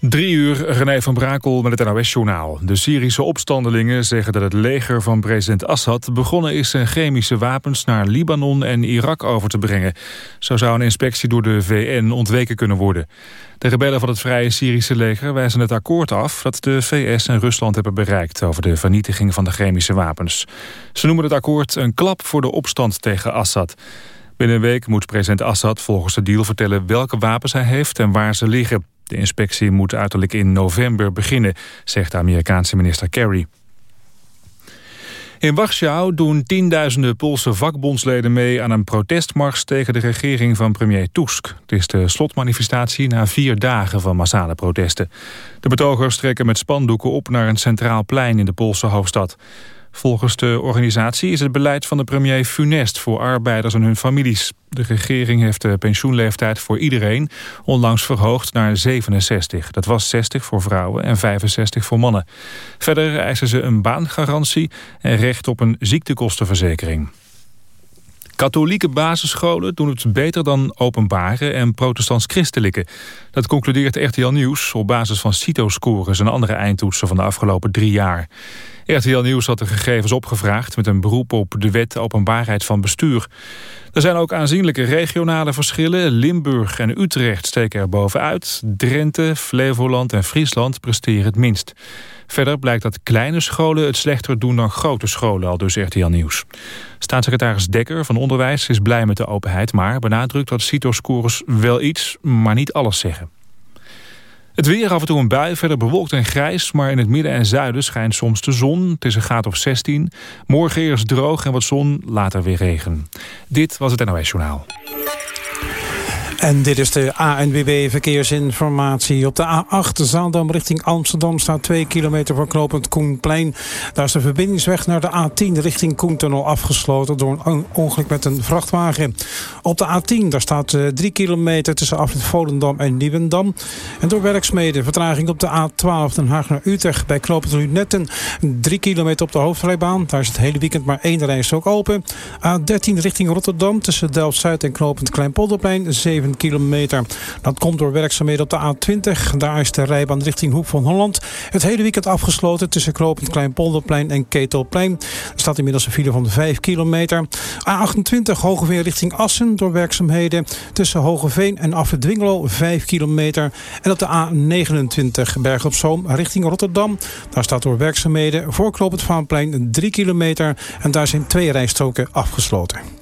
Drie uur, René van Brakel met het NOS-journaal. De Syrische opstandelingen zeggen dat het leger van president Assad... begonnen is zijn chemische wapens naar Libanon en Irak over te brengen. Zo zou een inspectie door de VN ontweken kunnen worden. De rebellen van het Vrije Syrische leger wijzen het akkoord af... dat de VS en Rusland hebben bereikt over de vernietiging van de chemische wapens. Ze noemen het akkoord een klap voor de opstand tegen Assad. Binnen een week moet president Assad volgens de deal vertellen welke wapens hij heeft en waar ze liggen. De inspectie moet uiterlijk in november beginnen, zegt de Amerikaanse minister Kerry. In Warschau doen tienduizenden Poolse vakbondsleden mee aan een protestmars tegen de regering van premier Tusk. Het is de slotmanifestatie na vier dagen van massale protesten. De betogers trekken met spandoeken op naar een centraal plein in de Poolse hoofdstad. Volgens de organisatie is het beleid van de premier funest voor arbeiders en hun families. De regering heeft de pensioenleeftijd voor iedereen onlangs verhoogd naar 67. Dat was 60 voor vrouwen en 65 voor mannen. Verder eisen ze een baangarantie en recht op een ziektekostenverzekering. Katholieke basisscholen doen het beter dan openbare en protestants-christelijke. Dat concludeert RTL Nieuws op basis van CITO-scores en andere eindtoetsen van de afgelopen drie jaar. RTL Nieuws had de gegevens opgevraagd met een beroep op de wet openbaarheid van bestuur. Er zijn ook aanzienlijke regionale verschillen. Limburg en Utrecht steken er bovenuit. Drenthe, Flevoland en Friesland presteren het minst. Verder blijkt dat kleine scholen het slechter doen dan grote scholen, al dus RTL Nieuws. Staatssecretaris Dekker van Onderwijs is blij met de openheid... maar benadrukt dat CITO-scores wel iets, maar niet alles zeggen. Het weer af en toe een bui, verder bewolkt en grijs... maar in het midden en zuiden schijnt soms de zon. Het is een graad of 16. Morgen eerst droog en wat zon, later weer regen. Dit was het NOS Journaal. En dit is de ANWB Verkeersinformatie. Op de A8 Zaandam richting Amsterdam staat 2 kilometer voor knooppunt Koenplein. Daar is de verbindingsweg naar de A10 richting Koentunnel afgesloten... door een ongeluk met een vrachtwagen. Op de A10 daar staat 3 eh, kilometer tussen afrit Volendam en Nieuwendam. En door werkzaamheden vertraging op de A12 Den Haag naar Utrecht... bij knooppunt Lunetten 3 kilometer op de hoofdrijbaan. Daar is het hele weekend maar één reis ook open. A13 richting Rotterdam tussen Delft-Zuid en knooppunt Kleinpolderplein 7 kilometer. Dat komt door werkzaamheden op de A20. Daar is de rijbaan richting Hoek van Holland. Het hele weekend afgesloten tussen Klein Kleinpolderplein en Ketelplein. Er staat inmiddels een file van 5 kilometer. A28 Hogeveen richting Assen door werkzaamheden tussen Hogeveen en Affedwingelo 5 kilometer. En op de A29 Berg op Zoom richting Rotterdam. Daar staat door werkzaamheden voor Knoopend Vaanplein 3 kilometer. En daar zijn twee rijstroken afgesloten.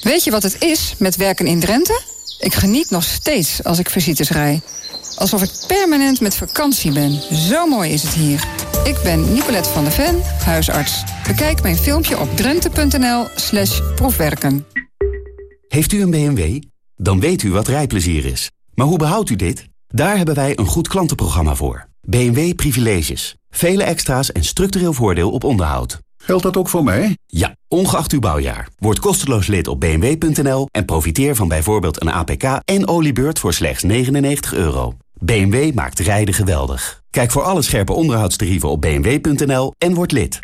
Weet je wat het is met werken in Drenthe? Ik geniet nog steeds als ik visites rij. Alsof ik permanent met vakantie ben. Zo mooi is het hier. Ik ben Nicolette van der Ven, huisarts. Bekijk mijn filmpje op drenthe.nl slash proefwerken. Heeft u een BMW? Dan weet u wat rijplezier is. Maar hoe behoudt u dit? Daar hebben wij een goed klantenprogramma voor. BMW Privileges. Vele extra's en structureel voordeel op onderhoud. Geldt dat ook voor mij? Ja, ongeacht uw bouwjaar. Word kosteloos lid op bmw.nl en profiteer van bijvoorbeeld een APK en oliebeurt voor slechts 99 euro. BMW maakt rijden geweldig. Kijk voor alle scherpe onderhoudstarieven op bmw.nl en word lid.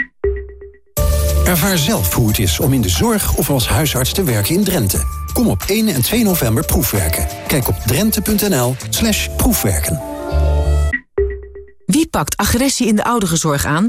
Ervaar zelf hoe het is om in de zorg of als huisarts te werken in Drenthe. Kom op 1 en 2 november proefwerken. Kijk op drenthe.nl slash proefwerken. Wie pakt agressie in de ouderenzorg aan?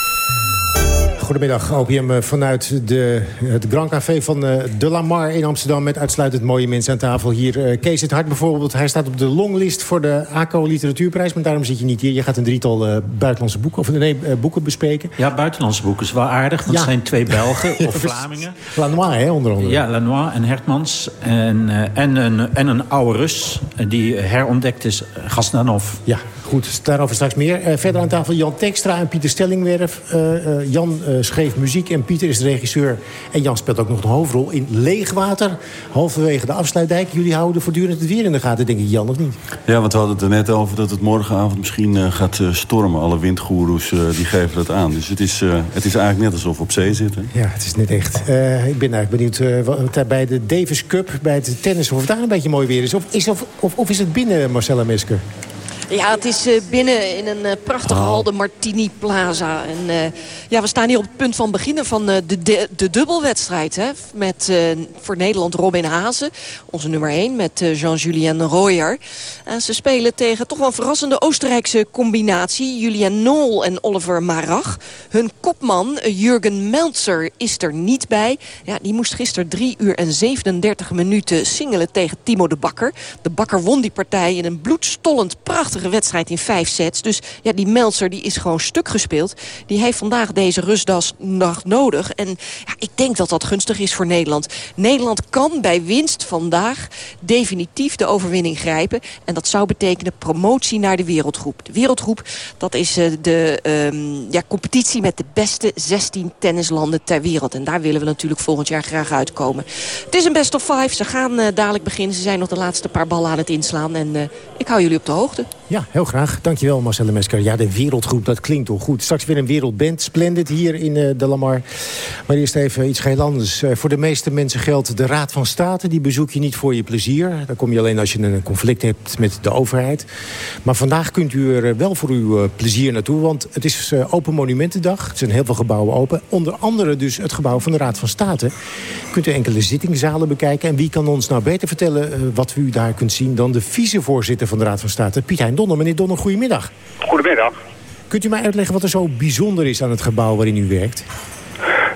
Goedemiddag. OPM eh, vanuit de, het Grand Café van uh, De Lamar in Amsterdam... met uitsluitend mooie mensen aan tafel. Hier uh, Kees het Hart bijvoorbeeld. Hij staat op de longlist voor de ACO Literatuurprijs. Maar daarom zit je niet hier. Je gaat een drietal uh, buitenlandse boeken, of, nee, boeken bespreken. Ja, buitenlandse boeken is wel aardig. Dat ja. zijn twee Belgen of Vlamingen. Lanois, hè, onder andere. Ja, Lanois en Hertmans. En, en, een, en een oude Rus die herontdekt is, Gasnanov. Ja, goed. Daarover straks meer. verder aan tafel Jan Tekstra en Pieter Stellingwerf. Jan schreef muziek en Pieter is de regisseur. En Jan speelt ook nog een hoofdrol in Leegwater. Halverwege de afsluitdijk. Jullie houden voortdurend het weer in de gaten, denk ik, Jan, of niet? Ja, want we hadden het er net over dat het morgenavond misschien gaat stormen. Alle windgoeroes die geven dat aan. Dus het is, het is eigenlijk net alsof we op zee zitten. Ja, het is net echt. ik ben eigenlijk benieuwd wat bij de Davis Cup, bij het tennis... of het daar een beetje mooi weer is. Of is, of, of, of is het binnen, Marcella Mesker? Ja, het is uh, binnen in een uh, prachtige oh. hal, de Martini Plaza. En uh, ja, we staan hier op het punt van beginnen van de, de, de, dubbelwedstrijd. Hè? Met voor Nederland Robin Hazen, onze nummer 1, met Jean-Julien Royer. En ze spelen tegen toch wel een verrassende Oostenrijkse combinatie. Julian Nol en Oliver Marach. Hun kopman, Jurgen Meltzer, is er niet bij. Ja, die moest gisteren 3 uur en 37 minuten singelen tegen Timo de Bakker. De Bakker won die partij in een bloedstollend prachtig wedstrijd in vijf sets. Dus ja, die Meltzer die is gewoon stuk gespeeld. Die heeft vandaag deze rustdag nodig. En ja, ik denk dat dat gunstig is voor Nederland. Nederland kan bij winst vandaag definitief de overwinning grijpen. En dat zou betekenen promotie naar de wereldgroep. De wereldgroep, dat is uh, de um, ja, competitie met de beste 16 tennislanden ter wereld. En daar willen we natuurlijk volgend jaar graag uitkomen. Het is een best of five. Ze gaan uh, dadelijk beginnen. Ze zijn nog de laatste paar ballen aan het inslaan. En uh, ik hou jullie op de hoogte. Ja, heel graag. Dankjewel Marcelle Mesker. Ja, de wereldgroep, dat klinkt toch goed. Straks weer een wereldband, Splendid, hier in uh, de Lamar. Maar eerst even iets heel anders. Uh, voor de meeste mensen geldt de Raad van State. Die bezoek je niet voor je plezier. Daar kom je alleen als je een conflict hebt met de overheid. Maar vandaag kunt u er wel voor uw plezier naartoe. Want het is Open Monumentendag. Er zijn heel veel gebouwen open. Onder andere dus het gebouw van de Raad van State. Kunt u enkele zittingzalen bekijken. En wie kan ons nou beter vertellen wat u daar kunt zien... dan de vicevoorzitter van de Raad van State, Piet Hein Donner. Meneer Donner, goedemiddag. Goedemiddag. Kunt u mij uitleggen wat er zo bijzonder is aan het gebouw waarin u werkt?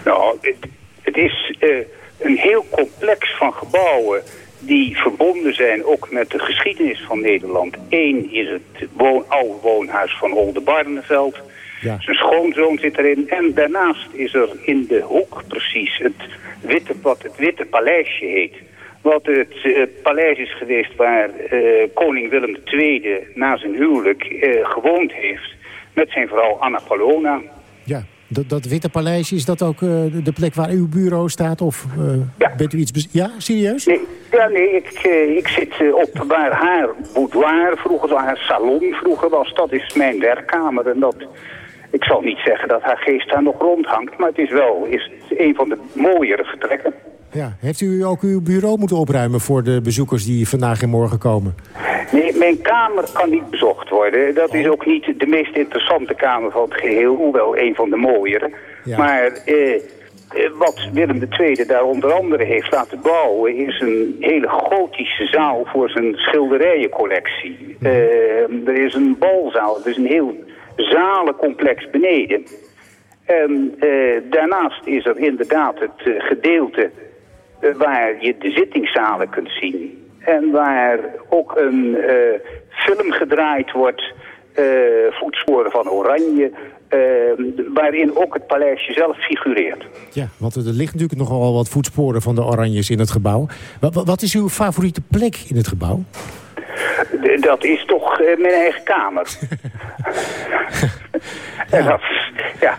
Nou, het, het is uh, een heel complex van gebouwen die verbonden zijn ook met de geschiedenis van Nederland. Eén is het woon, oude woonhuis van Olde Barneveld. Ja. Zijn schoonzoon zit erin. En daarnaast is er in de hoek precies het witte, wat het Witte Paleisje heet. Wat het, paleis is geweest waar uh, koning Willem II na zijn huwelijk uh, gewoond heeft met zijn vrouw Anna Palona. Ja, dat, dat witte paleis, is dat ook uh, de plek waar uw bureau staat? Of ja. bent u iets... Ja, serieus? Nee, ja, nee ik, ik zit op waar haar boudoir vroeger, waar haar salon vroeger was. Dat is mijn werkkamer en dat... Ik zal niet zeggen dat haar geest daar nog rondhangt, maar het is wel is een van de mooiere vertrekken. Ja. Heeft u ook uw bureau moeten opruimen voor de bezoekers die vandaag en morgen komen? Nee, mijn kamer kan niet bezocht worden. Dat is ook niet de meest interessante kamer van het geheel, hoewel een van de mooiere. Maar eh, eh wat Willem II daar onder andere heeft laten bouwen... is een hele gotische zaal voor zijn schilderijencollectie. Mhm. Eh, er is een balzaal, dus een heel zalencomplex beneden. En eh, daarnaast is er inderdaad het gedeelte waar je de zittingszalen kunt zien. En waar ook een uh, film gedraaid wordt, uh, Voetsporen van Oranje... waarin ook het paleisje zelf figureert. Ja, want er ligt natuurlijk nogal wat voetsporen van de Oranjes in het gebouw. Wat, wat is uw favoriete plek in het gebouw? Dat is toch mijn eigen kamer. ja. En dat, ja,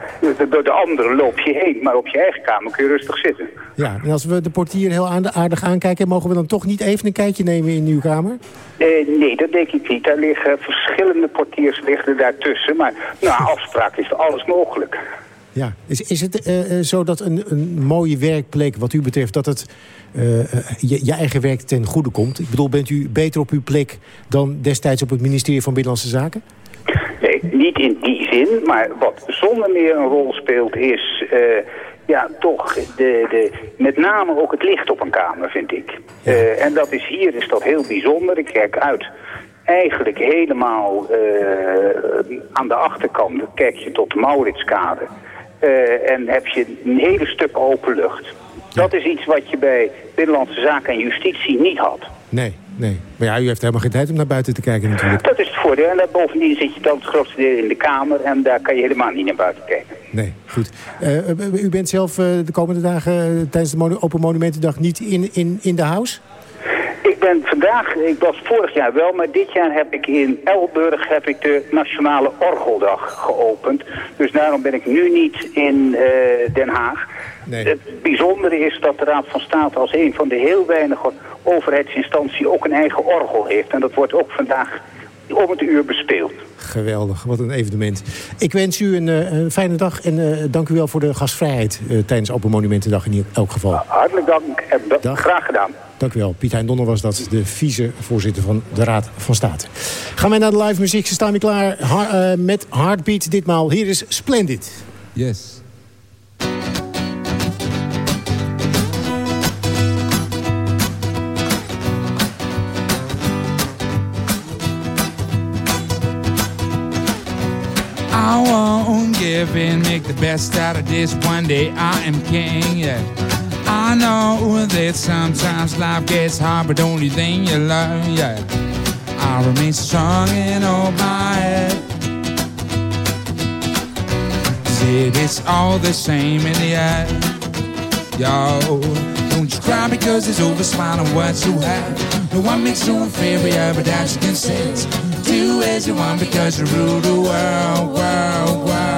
door de anderen loop je heen, maar op je eigen kamer kun je rustig zitten. Ja, en als we de portier heel aardig aankijken... mogen we dan toch niet even een kijkje nemen in uw kamer? Eh, nee, dat denk ik niet. Daar liggen verschillende portiers liggen daartussen. Maar na afspraak is alles mogelijk. Ja, is, is het uh, zo dat een, een mooie werkplek wat u betreft... dat het uh, je, je, eigen werk ten goede komt? Ik bedoel, bent u beter op uw plek dan destijds op het ministerie van Binnenlandse Zaken? Nee, niet in die zin. Maar wat zonder meer een rol speelt is... Uh, ja, toch de, de, met name ook het licht op een kamer, vind ik. En dat is hier is dat heel bijzonder. Ik kijk uit eigenlijk helemaal uh, aan de achterkant. Kijk je tot de Mauritskade. En heb je een hele stuk open lucht. Dat is iets wat je bij Binnenlandse Zaken en Justitie niet had. Nee, nee. Maar ja, u heeft helemaal geen tijd om naar buiten te kijken natuurlijk. Dat is het voordeel. En bovendien zit je dan het grootste deel in de Kamer... en daar kan je helemaal niet naar buiten kijken. Nee, goed. Uh, u bent zelf uh, de komende dagen tijdens de Open Monumentendag niet in, in, in de house? Ben vandaag, ik was vorig jaar wel, maar dit jaar heb ik in Elburg heb ik de Nationale Orgeldag geopend. Dus daarom ben ik nu niet in uh, Den Haag. Nee. Het bijzondere is dat de Raad van State als een van de heel weinige overheidsinstanties ook een eigen orgel heeft. En dat wordt ook vandaag om het uur bespeeld. Geweldig, wat een evenement. Ik wens u een, uh, een fijne dag en uh, dank u wel voor de gastvrijheid uh, tijdens Open Monumentendag in elk geval. hartelijk dank en graag gedaan. Dank u wel. Piet Hein Donner was dat, de vicevoorzitter van de Raad van State. Gaan wij naar de live muziek. Ze staan weer klaar ha met Heartbeat ditmaal. Hier is Splendid. Yes. Give in, make the best out of this. One day I am king, yeah. I know that sometimes life gets hard, but only thing you love, yeah. I remain strong and all my head. It's all the same in the end. Yo, don't you cry because it's over, smile on what you have. No one makes you inferior, but that you can do as you want because you rule the world, world, world.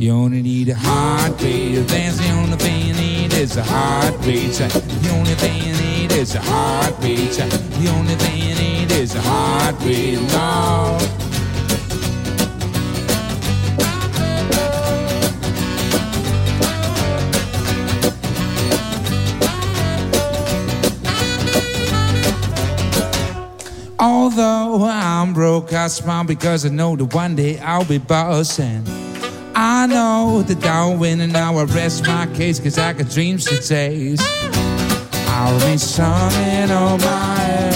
You only need a heartbeat, that's the only thing you need is a heartbeat. The only thing you need is a heartbeat. The only thing you need is a heartbeat, Lord. Although I'm broke, I smile because I know that one day I'll be bossing. I know that I'll win and now I rest my case cause I got dreams to chase. I'll be strong and all oh my head.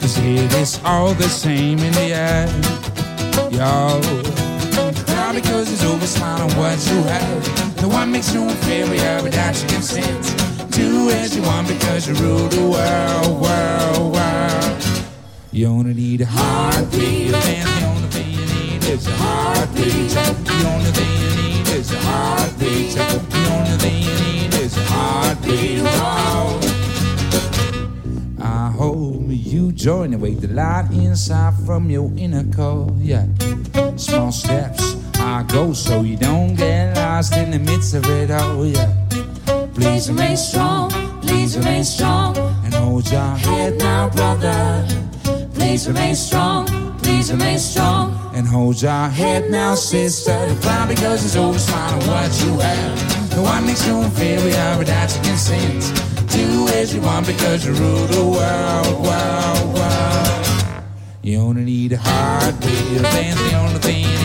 Cause it is all the same in the end. Yo, cry because it's over, smile on what you have. No one makes you inferior without your consent do as you want because you rule the world, world, world. You only need a heartbeat, and is a heartbeat. The only thing you need is a heartbeat. The only thing you need is a heartbeat. Oh. I hope you join and wake the light inside from your inner core. Yeah, small steps I go so you don't get lost in the midst of it all. Yeah. Please remain strong, please remain strong, and hold your head now, brother. Please remain strong, please remain strong, and hold your head now, sister. The cloud because it's over, smile what you have. No one makes you inferior without your consent. Do as you want because you rule the world, world, world. You only need a heartbeat, and the only thing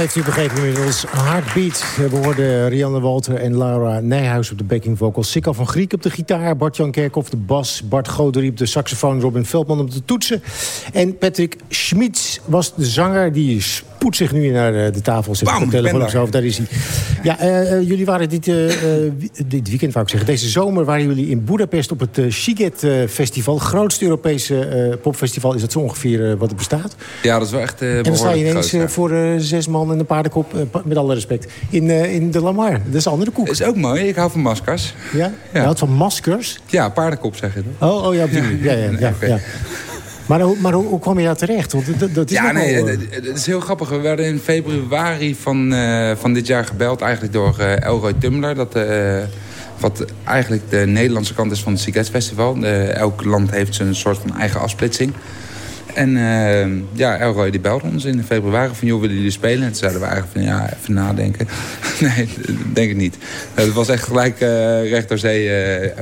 heeft u begrepen inmiddels, Heartbeat. We hoorden Rianne Walter en Laura Nijhuis op de backing vocals. Sikka van Griek op de gitaar, Bart-Jan Kerk op de bas... Bart Goderie op de saxofoon, Robin Veldman op de toetsen. En Patrick Schmitz was de zanger die spoedt zich nu naar eh, de tafel. Zit Bam, de telefoon daar is hij. Ja, uh, jullie waren dit, uh, dit weekend, wou ik zeggen. Deze zomer waren jullie in Budapest op het uh, Shiget Festival. Grootste Europese popfestival is dat zo ongeveer wat het bestaat. Ja, dat is wel echt En dan sta je ineens voor zes man en een paardenkop, met alle respect, in, in de Lamar. Dat is een andere koek. Dat is ook mooi, ik hou van maskers. Ja? ja. Je houdt van maskers? Ja, paardenkop zeg je dan. Oh, oh ja, ja. Ja, ja, ja, ja. Maar, hoe, maar hoe, hoe kwam je daar terecht? Want dat, dat is ja, nee, wel, het, is heel grappig. We werden in februari van, uh, van dit jaar gebeld eigenlijk door uh, Elroy Tumbler. Dat, uh, wat eigenlijk de Nederlandse kant is van het Siget Festival. elk land heeft zijn soort van eigen afsplitsing. En uh, ja, Elroy die belde ons in februari van... joh, willen jullie spelen? En toen zeiden we eigenlijk van, ja, even nadenken. nee, denk ik niet. Het was echt gelijk uh, recht door zee. Uh,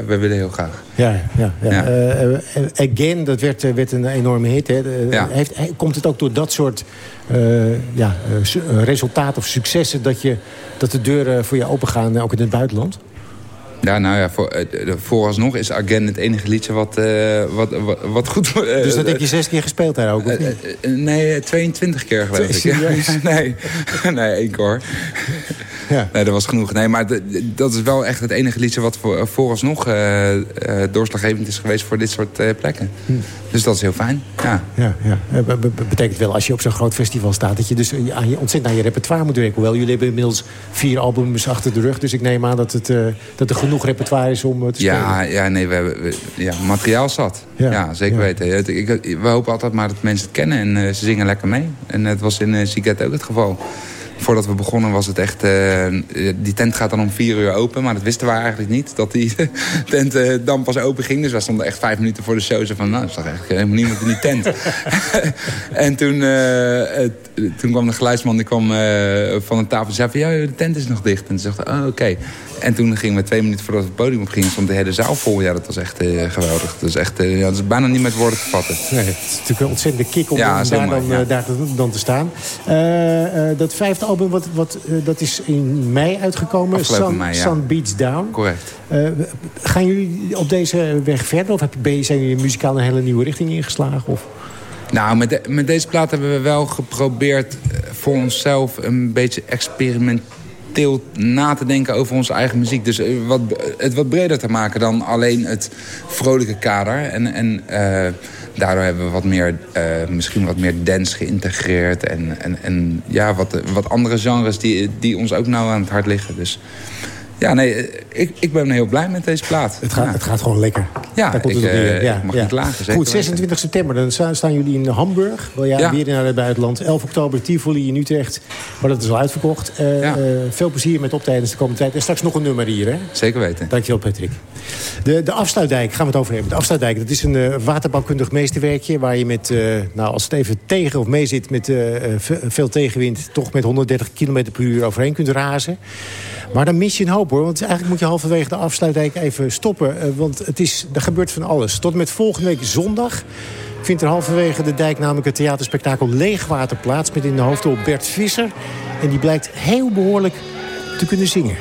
we willen heel graag. Ja, ja, ja. ja. Again, dat werd, werd een enorme hit. Hè. Ja. Heeft, komt het ook door dat soort ja, resultaten of successen... Dat, je, dat de deuren voor je open gaan, ook in het buitenland? Ja, nou ja, voor, uh, vooralsnog is Again het enige liedje wat, uh, wat, wat, wat, goed... Uh, dus dat heb je zes keer gespeeld daar ook, of nee, 22 keer geloof ik. nee, nee, één keer. Ja. Nee, dat was genoeg. Nee, maar dat is wel echt het enige liedje wat voor, vooralsnog doorslaggevend is geweest voor dit soort plekken. Hm. Dus dat is heel fijn. Ja. Ja, ja. betekent wel als je op zo'n groot festival staat dat je dus aan je, ontzettend aan je repertoire moet werken. Hoewel jullie hebben inmiddels vier albums achter de rug. Dus ik neem aan dat, het, dat er genoeg repertoire is om te ja, spelen. Ja, nee, we hebben we, ja, materiaal zat. Ja, ja zeker ja. weten. Ik, we hopen altijd maar dat mensen het kennen en ze zingen lekker mee. En het was in uh, Siget ook het geval voordat we begonnen was het echt... Uh, die tent gaat dan om vier uur open. Maar dat wisten we eigenlijk niet. Dat die tent uh, dan pas open ging. Dus we stonden echt vijf minuten voor de show. Zo van, nou, er zag eigenlijk helemaal niemand in die tent. en toen, uh, toen kwam de geluidsman die kwam, van de tafel en zei van... ja, de tent is nog dicht. En ze dachten, oh, oké. En toen gingen we twee minuten voordat we het podium op gingen... stond de hele zaal vol. Ja, dat was echt geweldig. Dat is, echt, ja, dat is bijna niet met woorden te vatten. Nee, het is natuurlijk een ontzettende kick om ja, daar, dan, ja. daar te, dan te staan. dat vijfde album, wat, wat, dat is in mei uitgekomen. Sun, mei, ja. Sun Beats Down. Correct. gaan jullie op deze weg verder? Of zijn jullie muzikaal een hele nieuwe richting ingeslagen? Of... Nou, met, de, met deze plaat hebben we wel geprobeerd voor onszelf een beetje experimenteel na te denken over onze eigen muziek. Dus wat, het wat breder te maken dan alleen het vrolijke kader. En, en uh, daardoor hebben we wat meer, uh, misschien wat meer dance geïntegreerd. En, en, en ja, wat, wat andere genres die, die ons ook nauw aan het hart liggen. Dus ja, nee, ik, ik ben heel blij met deze plaat. Het gaat, ja. het gaat gewoon lekker. Ja, ik, uh, ja, mag ja. niet klagen. Goed, 26 september, dan staan jullie in Hamburg. Wel ja, weer naar het buitenland. 11 oktober Tivoli in Utrecht. Maar dat is al uitverkocht. Uh, uh, veel plezier met optredens de komende tijd. En straks nog een nummer hier, hè? Zeker weten. Dankjewel, Patrick. De, de Afsluitdijk, gaan we het over hebben. De Afsluitdijk, dat is een waterbouwkundig meesterwerkje... waar je met, nou, als het even tegen of mee zit met veel tegenwind... toch met 130 km per uur overheen kunt razen. Maar dan mis je een hoop hoor. Want eigenlijk moet je halverwege de afsluitdijk even stoppen. Uh, want het is, er gebeurt van alles. Tot met volgende week zondag vindt er halverwege de dijk namelijk het theaterspektakel Leegwater plaats. Met in de hoofdrol Bert Visser. En die blijkt heel behoorlijk te kunnen zingen.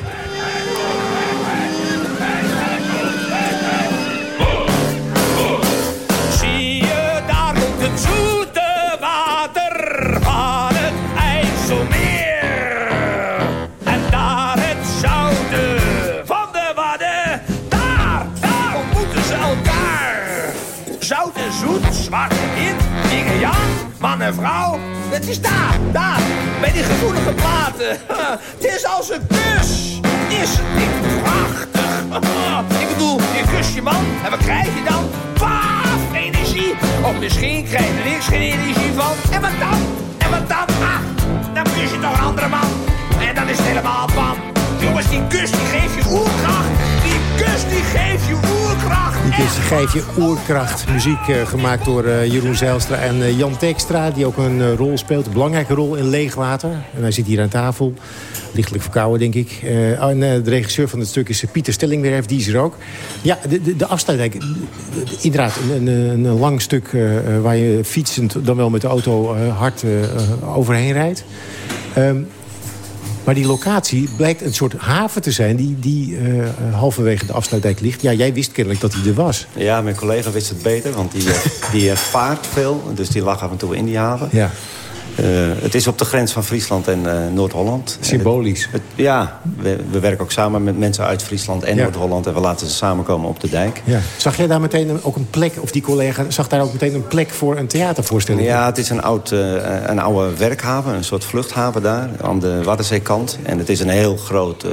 Man en vrouw. Het is daar, daar, bij die gevoelige platen. Het is als een kus. Is het niet prachtig? Ik bedoel, je kust je man en wat krijg je dan? Paf, energie. Of misschien krijg je er niks geen energie van. En wat dan? En wat dan? Ah, dan kus je toch een andere man. En dan is het helemaal van. Jongens, die kus die geeft je oerkracht. Kus die geeft je oerkracht. Die kus geeft je oerkracht. Muziek uh, gemaakt door uh, Jeroen Zijlstra en uh, Jan Tekstra. Die ook een rol speelt, een belangrijke rol in Leegwater. En hij zit hier aan tafel. Lichtelijk verkouden, denk ik. en de regisseur van het stuk is Pieter Stellingwerf. Die is er ook. Ja, de, de, de afsluiting. Inderdaad, een, een, lang stuk waar je fietsend... dan wel met de auto hard overheen rijdt. Um, maar die locatie blijkt een soort haven te zijn... die, die uh, halverwege de afsluitdijk ligt. Ja, jij wist kennelijk dat hij er was. Ja, mijn collega wist het beter, want die, die vaart veel. Dus die lag af en toe in die haven. Ja. Het is op de grens van Friesland en Noord-Holland. Symbolisch. ja, we, we, werken ook samen met mensen uit Friesland en Noord-Holland... en we laten ze samenkomen op de dijk. Ja. Zag jij daar meteen ook een plek, of die collega zag daar ook meteen een plek voor een theatervoorstelling? Ja, het is een, oud, een oude werkhaven, een soort vluchthaven daar... aan de Waddenzeekant. En het is een heel groot,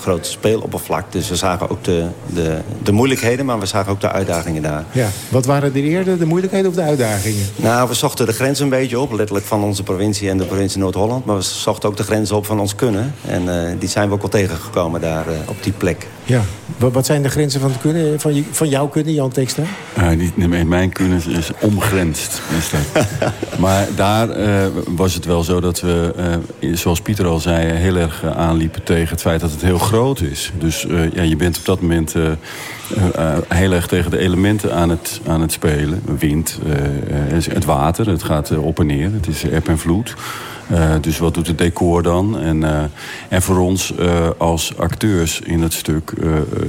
groot speeloppervlak. Dus we zagen ook de, de, de moeilijkheden, maar we zagen ook de uitdagingen daar. Ja. Wat waren er eerder, de moeilijkheden of de uitdagingen? Nou, we zochten de grens een beetje op, letterlijk van onze provincie en de provincie Noord-Holland. Maar we zochten ook de grens op van ons kunnen. En uh, die zijn we ook wel tegengekomen daar uh, op die plek. Ja. Wat zijn de grenzen van, het kunnen, van, van jouw kunnen, Jan Tekstra? Uh, niet, mijn kunnen is omgrensd. Is dat. maar daar uh, was het wel zo dat we, uh, zoals Pieter al zei... heel erg aanliepen tegen het feit dat het heel groot is. Dus ja, je bent op dat moment heel erg tegen de elementen aan het, aan het spelen. Wind, het water, het gaat op en neer. Het is eb en vloed. Uh, dus wat doet het decor dan? En, uh, en voor ons uh, als acteurs in het stuk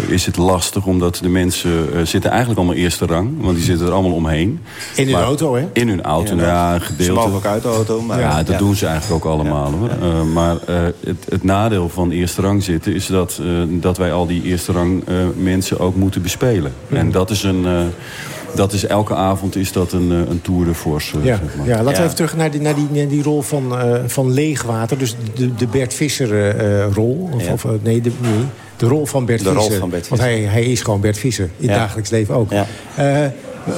is het lastig... omdat de mensen zitten eigenlijk allemaal eerste rang. Want die zitten er allemaal omheen. In hun maar, auto, hè? In hun auto, ja, ja een gedeelte. Ze mogen ook uit de auto. Maar, ja, dat ja. doen ze eigenlijk ook allemaal. Hoor. maar het, het, nadeel van eerste rang zitten... is dat, dat wij al die eerste rang mensen ook moeten bespelen. En dat is een dat is elke avond is dat een, eh, een tour de force. Ja, zeg maar. ja laten we even terug naar die, naar die, naar die rol van, uh, van leegwater. Dus de, de Bert Visser uh, rol. Of, ja. of, nee, de, nee, de rol van Bert de Visser. Rol van Bert Want hij, hij is gewoon Bert Visser. In het dagelijks leven ook. Ja.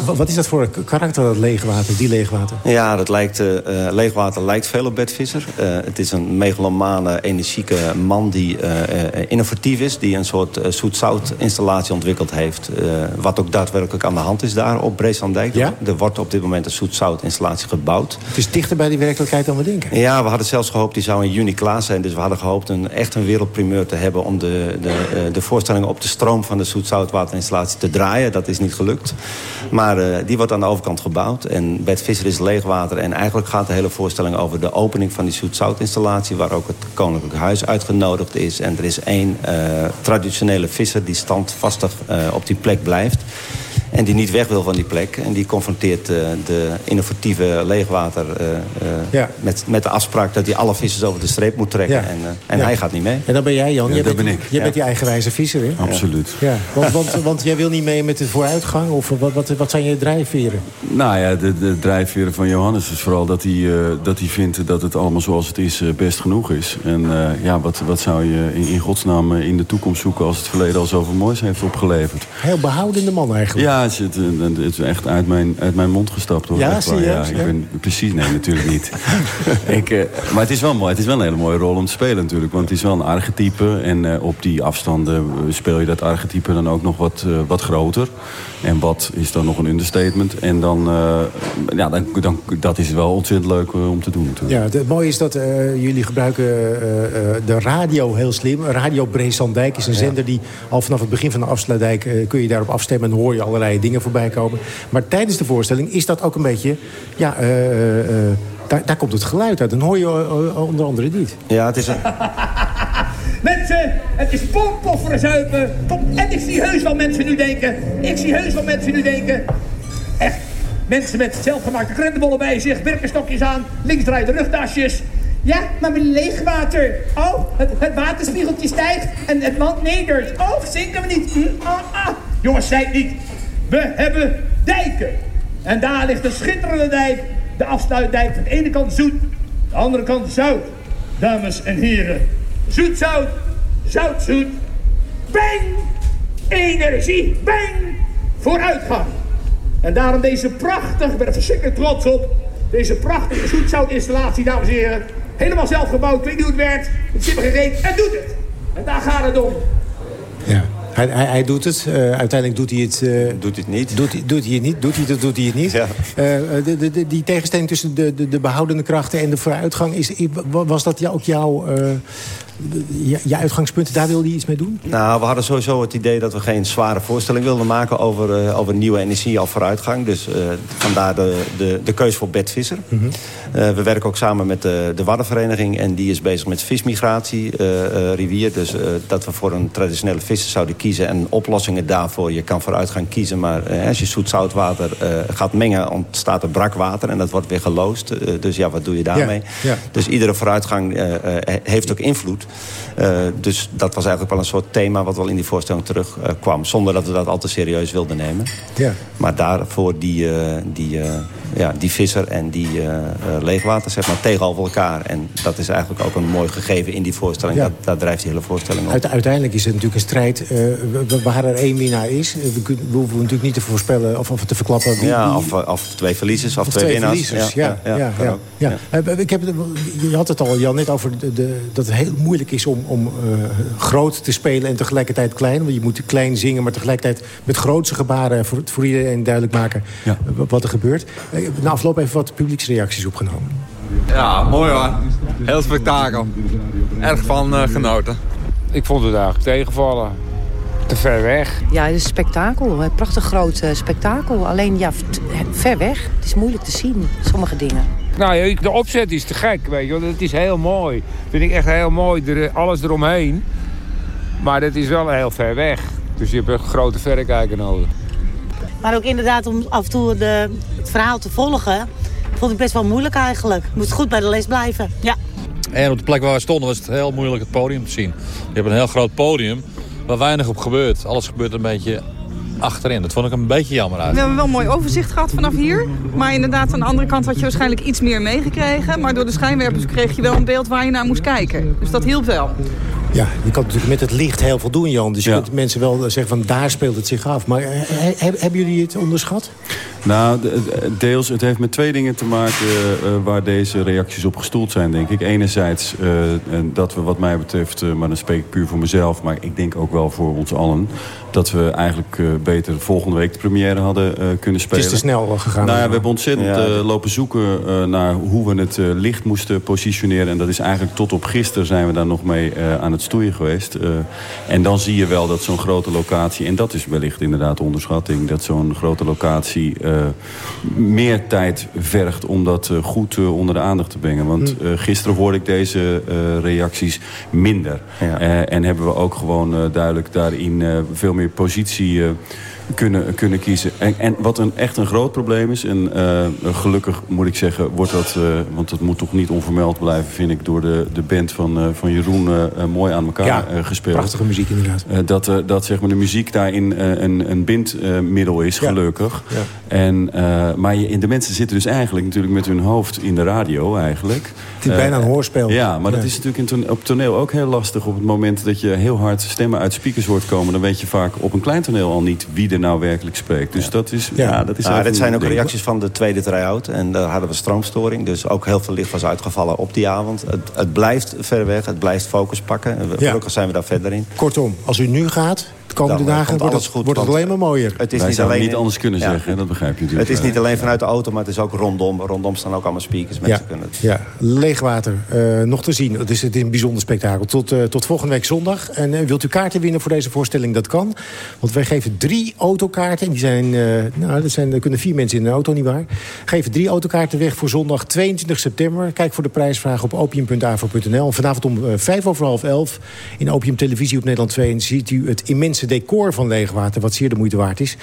Wat is dat voor karakter, dat leegwater, die leegwater? Ja, dat lijkt, uh, leegwater lijkt veel op Bert Visser. Uh, het is een megalomane, energieke man die uh, innovatief is... die een soort zoet-zout installatie ontwikkeld heeft. wat ook daadwerkelijk aan de hand is daar op Breeslanddijk. Ja? Er wordt op dit moment een zoet-zout installatie gebouwd. Het is dichter bij die werkelijkheid dan we denken. Ja, we hadden zelfs gehoopt, die zou in juni klaar zijn. Dus we hadden gehoopt een, echt een wereldprimeur te hebben... om de, de, de voorstellingen op de stroom van de zoet-zoutwaterinstallatie te draaien. Dat is niet gelukt. Maar uh, die wordt aan de overkant gebouwd. En Bert Visser is leegwater. En eigenlijk gaat de hele voorstelling over de opening van die zoet-zoutinstallatie... waar ook het Koninklijk Huis uitgenodigd is. En er is één uh, traditionele visser die standvastig uh, op die plek blijft. En die niet weg wil van die plek. En die confronteert uh, de innovatieve leegwater uh, uh, ja. met, met de afspraak dat hij alle vissers over de streep moet trekken. Ja. En, en ja. hij gaat niet mee. En dan ben jij, Jan. Ja, jij dat bent, ben ik. Jij bent die eigenwijze visser, hè? Absoluut. Ja. Want, want, want jij wil niet mee met de vooruitgang? Of wat, wat, wat zijn je drijfveren? Nou ja, de, de drijfveren van Johannes is vooral dat hij, dat hij vindt dat het allemaal zoals het is best genoeg is. En ja, wat, wat zou je in, in godsnaam in de toekomst zoeken als het verleden al zoveel moois heeft opgeleverd? Heel behoudende man eigenlijk. Ja, het, het, het is echt uit mijn, uit mijn mond gestapt. Hoor. Ja, zie je? ja, ik ben, precies, nee, natuurlijk niet. ik, uh, maar het is wel mooi. Het is wel een hele mooie rol om te spelen natuurlijk. Want het is wel een archetype. En uh, op die afstanden speel je dat archetype dan ook nog wat, uh, wat groter. En wat is dan nog een understatement. En dan, ja, dan, dan, dat is wel ontzettend leuk om te doen natuurlijk. Ja, het mooie is dat jullie gebruiken de radio heel slim. Radio Breeslanddijk is een zender die al vanaf het begin van de afsluitdijk... kun je daarop afstemmen en hoor je allerlei dingen voorbij komen. Maar tijdens de voorstelling is dat ook een beetje... Ja, uh, uh, daar, daar, komt het geluid uit. Dan hoor je onder andere dit. Ja, het is een... Mensen, het is een zuipen. En ik zie heus wel mensen nu denken. Ik zie heus wel mensen nu denken. Echt, mensen met zelfgemaakte krentenbollen bij zich. Birkenstokjes aan, links draait de rugtasjes. Ja, maar met leegwater. Oh, het, het waterspiegeltje stijgt en het land nedert. Oh, zinken we niet. Hm, ah, ah. Jongens, zei het niet. We hebben dijken. En daar ligt een schitterende dijk. De afsluitdijk. Van de ene kant zoet, de andere kant zout. Dames en heren. Zoet, zout. Zout, zoet. Bang! Energie. Bang! Vooruitgang. En daarom deze prachtig, ik ben er verschrikkelijk trots op. Deze prachtige zoetzoutinstallatie, dames en heren. Helemaal zelf gebouwd. Ik weet niet hoe het werkt. Het zit me gereed en doet het. En daar gaat het om. Ja. Hij, hij, hij doet het. Uh, uiteindelijk doet hij het... Uh, doet hij het niet. Doet, hij- doet hij het niet. Doet hij het, doet hij het niet. Ja. Uh, de, de, de, die tegenstelling tussen de, de, de behoudende krachten en de vooruitgang... Is, was dat jou- ook jouw je, je uitgangspunt? Daar wilde je iets mee doen? Nou, we hadden sowieso het idee dat we geen zware voorstelling wilden maken... over, uh, over nieuwe energie of vooruitgang. Dus uh, vandaar de, de, de keus voor Bert Visser. Mhm. Uh, we werken ook samen met de, de Waddenvereniging... en die is bezig met vismigratie, rivier. Dus dat we voor een traditionele visser zouden kiezen kiezen en oplossingen daarvoor. Je kan vooruit gaan kiezen, maar als je zoet-zoutwater gaat mengen... ontstaat er brakwater en dat wordt weer geloosd. dus ja, wat doe je daarmee? Dus iedere vooruitgang heeft ook invloed. dus dat was eigenlijk wel een soort thema wat wel in die voorstelling terugkwam. zonder dat we dat al te serieus wilden nemen. Ja. Maar daarvoor die, die, ja, die visser en die leegwater zeg maar, tegenover elkaar. En dat is eigenlijk ook een mooi gegeven in die voorstelling. Ja. Dat, dat drijft die hele voorstelling op. uiteindelijk is het natuurlijk een strijd uh, waar er één winnaar is. We, kunnen, we hoeven natuurlijk niet te voorspellen of, of te verklappen. Wie, ja, of, of twee verliezers of, of twee, twee winnaars. Verliezers, ja, ja, ja, ja, ja, ja. Ik heb, je had het al, Jan, net over de, de, dat het heel moeilijk is om, om uh, groot te spelen en tegelijkertijd klein. Want je moet klein zingen, maar tegelijkertijd met grootse gebaren voor, voor iedereen duidelijk maken wat er gebeurt. Na afloop even wat publieksreacties opgenomen. Ja, mooi hoor. Heel spektakel. Erg van uh, genoten. Ik vond het eigenlijk tegenvallen. Te ver weg. Ja, het is spektakel. Een prachtig groot uh, spektakel. Alleen ja, ver weg. Het is moeilijk te zien, sommige dingen. Nou, de opzet is te gek, weet je wel. Het is heel mooi. Vind ik echt heel mooi, alles eromheen. Maar het is wel heel ver weg. Dus je hebt een grote verrekijker nodig. Maar ook inderdaad om af en toe de, het verhaal te volgen vond ik best wel moeilijk eigenlijk. Moest goed bij de les blijven, ja. En op de plek waar we stonden was het heel moeilijk het podium te zien. Je hebt een heel groot podium waar weinig op gebeurt. Alles gebeurt een beetje achterin. Dat vond ik een beetje jammer uit. We hebben wel een mooi overzicht gehad vanaf hier. Maar inderdaad, aan de andere kant had je waarschijnlijk iets meer meegekregen. Maar door de schijnwerpers kreeg je wel een beeld waar je naar moest kijken. Dus dat hielp wel. Ja, je kan natuurlijk met het licht heel veel doen, Jan. Dus je kunt mensen wel zeggen van daar speelt het zich af. Maar hebben jullie het onderschat? Nou, deels. Het heeft met twee dingen te maken uh, waar deze reacties op gestoeld zijn, denk ik. Enerzijds uh, dat we wat mij betreft, uh, maar dan spreek ik puur voor mezelf... maar ik denk ook wel voor ons allen... dat we eigenlijk beter volgende week de première hadden kunnen spelen. Het is te snel gegaan. Nou ja, we hebben ontzettend lopen zoeken naar hoe we het licht moesten positioneren. En dat is eigenlijk tot op gisteren zijn we daar nog mee aan het stoeien geweest. en dan zie je wel dat zo'n grote locatie... en dat is wellicht inderdaad onderschatting... dat zo'n grote locatie uh, meer tijd vergt om dat uh, goed uh, onder de aandacht te brengen. Want hm. gisteren hoorde ik deze reacties minder. Ja. en hebben we ook gewoon duidelijk daarin veel meer positie kunnen, kunnen kiezen. En, en wat een, echt een groot probleem is... en uh, gelukkig moet ik zeggen, wordt dat... Uh, want dat moet toch niet onvermeld blijven, vind ik... door de, de band van, uh, van Jeroen mooi aan elkaar ja, gespeeld. prachtige muziek inderdaad. dat, dat zeg maar, de muziek daarin een, een bindmiddel is, gelukkig. Ja. En, maar je, de mensen zitten dus eigenlijk natuurlijk met hun hoofd in de radio eigenlijk. Het is bijna een hoorspel. Ja, maar dat is natuurlijk in op toneel ook heel lastig... op het moment dat je heel hard stemmen uit speakers hoort komen... dan weet je vaak op een klein toneel al niet wie er nou werkelijk spreekt. Dus dat is... Ja, dat is ja, dit zijn ook reacties van de tweede try-out. En daar hadden we stroomstoring. Dus ook heel veel licht was uitgevallen op die avond. Het, het blijft ver weg. Het blijft focus pakken. En gelukkig zijn we daar verder in. Kortom, als u nu gaat de komende dagen wordt, het, goed, wordt het alleen maar mooier. Het is niet alleen niet anders kunnen zeggen, dat begrijp je natuurlijk. Het is niet alleen vanuit de auto, maar het is ook rondom. Rondom staan ook allemaal speakers. Mensen ja, kunnen het. ja. leegwater uh, nog te zien. Het is, het is een bijzonder spektakel. Tot, uh, tot volgende week zondag. En uh, wilt u kaarten winnen voor deze voorstelling? Dat kan. Want wij geven drie autokaarten. En die zijn, nou, dat zijn, er kunnen vier mensen in een auto, nietwaar? Geven drie autokaarten weg voor zondag 22 september. Kijk voor de prijsvraag op opium.avo.nl. Vanavond om vijf over half elf in Opium Televisie op Nederland 2. En ziet u het immense decor van Leegwater, wat zeer de moeite waard is.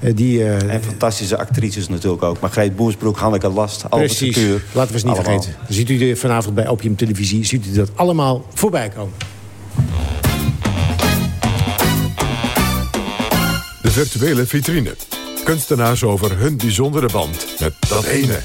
Uh, die, uh, en fantastische actrices natuurlijk ook. Margreet Boersbroek, Hanneke Last, Precies, Puur, laten we ze niet allemaal. vergeten. Dan ziet u vanavond bij Opium Televisie, ziet u dat allemaal voorbij komen. De virtuele vitrine. Kunstenaars over hun bijzondere band met dat ene.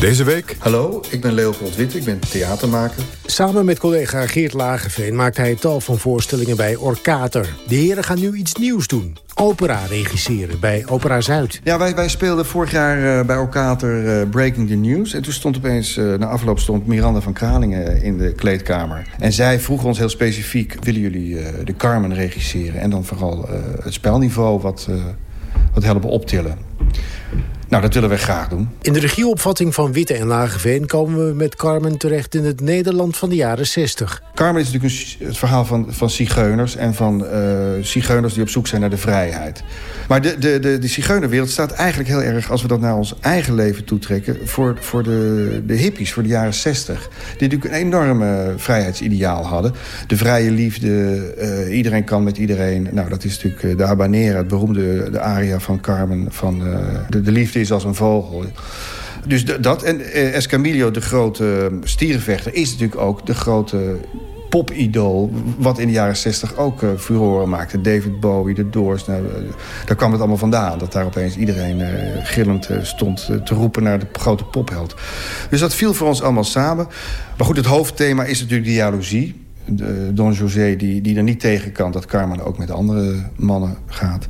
Deze week... Hallo, ik ben Leopold Wit, ik ben theatermaker. Samen met collega Geert Lageveen maakt hij tal van voorstellingen bij Orkater. De heren gaan nu iets nieuws doen. Opera regisseren bij Opera Zuid. Ja, wij, wij speelden vorig jaar uh, bij Orkater uh, Breaking the News. En toen stond opeens, uh, na afloop stond Miranda van Kralingen in de kleedkamer. En zij vroeg ons heel specifiek, willen jullie de Carmen regisseren? En dan vooral het spelniveau wat, wat helpen optillen. Nou, dat willen wij graag doen. In de regieopvatting van Witte en Lageveen komen we met Carmen terecht in het Nederland van de jaren 60. Carmen is natuurlijk een, het verhaal van, van zigeuners en van uh, zigeuners die op zoek zijn naar de vrijheid. Maar de, de, de, de zigeunerwereld staat eigenlijk heel erg, als we dat naar ons eigen leven toetrekken, voor, voor de, de hippies, voor de jaren 60. Die natuurlijk een enorme vrijheidsideaal hadden. De vrije liefde, uh, iedereen kan met iedereen. Nou, dat is natuurlijk eh, de Habanera, het beroemde de aria van Carmen, van de, de liefde is als een vogel. Dus dat. En eh, Escamillo, de grote stierenvechter... is natuurlijk ook de grote popidool... wat in de jaren 60 ook uh, furoren maakte. David Bowie, de Doors. Nou, uh, daar kwam het allemaal vandaan. Dat daar opeens iedereen gillend stond te roepen naar de grote popheld. Dus dat viel voor ons allemaal samen. Maar goed, het hoofdthema is natuurlijk de jaloezie. Don José die, die er niet tegen kan dat Carmen ook met andere mannen gaat.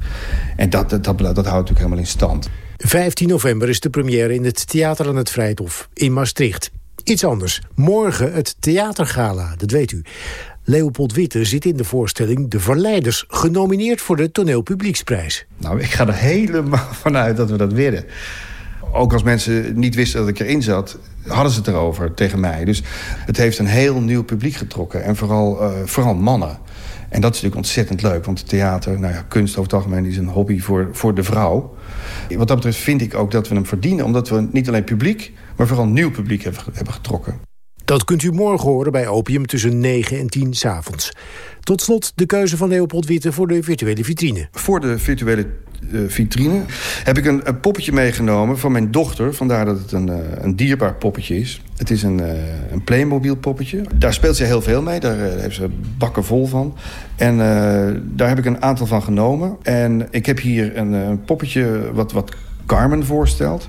En dat, dat, dat houdt natuurlijk helemaal in stand. 15 november is de première in het Theater aan het Vrijthof in Maastricht. Iets anders. Morgen het Theatergala, dat weet u. Leopold Witte zit in de voorstelling De Verleiders... genomineerd voor de Toneelpublieksprijs. Nou, ik ga er helemaal vanuit dat we dat willen. Ook als mensen niet wisten dat ik erin zat... hadden ze het erover tegen mij. Dus het heeft een heel nieuw publiek getrokken. En vooral, uh, vooral mannen. En dat is natuurlijk ontzettend leuk. Want theater, nou ja, kunst over het algemeen... is een hobby voor, voor de vrouw. Wat dat betreft vind ik ook dat we hem verdienen... omdat we niet alleen publiek, maar vooral nieuw publiek hebben getrokken. Dat kunt u morgen horen bij Opium tussen 9 en 10 s avonds. Tot slot de keuze van Leopold Witte voor de virtuele vitrine. Voor de virtuele uh, vitrine heb ik een, poppetje meegenomen van mijn dochter. Vandaar dat het een, uh, een dierbaar poppetje is. Het is een, uh, een Playmobil poppetje. Daar speelt ze heel veel mee. Daar heeft ze bakken vol van. En daar heb ik een aantal van genomen. En ik heb hier een, een poppetje wat, wat Carmen voorstelt.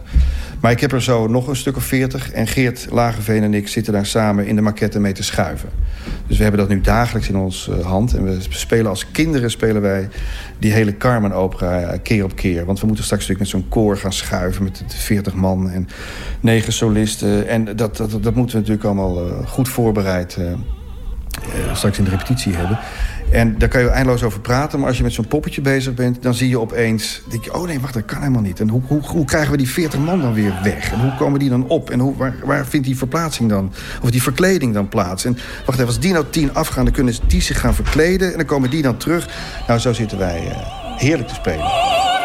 Maar ik heb er zo nog een stuk of veertig. En Geert Lageveen en ik zitten daar samen in de maquette mee te schuiven. Dus we hebben dat nu dagelijks in onze hand. En we spelen als kinderen spelen wij die hele Carmen-opera keer op keer. Want we moeten straks natuurlijk met zo'n koor gaan schuiven... met 40 man en negen solisten. En dat, dat, dat moeten we natuurlijk allemaal uh, goed voorbereid... Straks in de repetitie hebben. En daar kan je eindeloos over praten. Maar als je met zo'n poppetje bezig bent, dan zie je opeens... denk je, oh nee, wacht, dat kan helemaal niet. En hoe, hoe, hoe krijgen we die 40 man dan weer weg? En hoe komen die dan op? En hoe, waar, waar vindt die verplaatsing dan? Of die verkleding dan plaats? En wacht even, als die nou tien afgaan, dan kunnen die zich gaan verkleden... en dan komen die dan terug. Nou, zo zitten wij uh, heerlijk te spelen.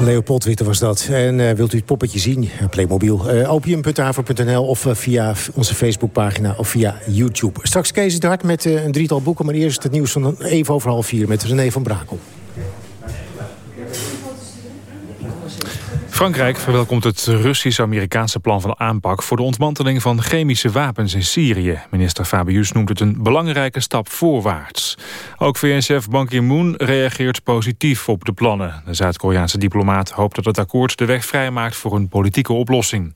Leopold Witte was dat. En uh, wilt u het poppetje zien? Playmobil. Uh, opium.haver.nl of uh, via onze Facebookpagina of via YouTube. Straks Kees het Hart met een drietal boeken. Maar eerst het nieuws van even over half vier met René van Brakel. Frankrijk verwelkomt het Russisch-Amerikaanse plan van aanpak... voor de ontmanteling van chemische wapens in Syrië. Minister Fabius noemt het een belangrijke stap voorwaarts. Ook VN-chef Ban Ki-moon reageert positief op de plannen. De Zuid-Koreaanse diplomaat hoopt dat het akkoord de weg vrijmaakt... voor een politieke oplossing.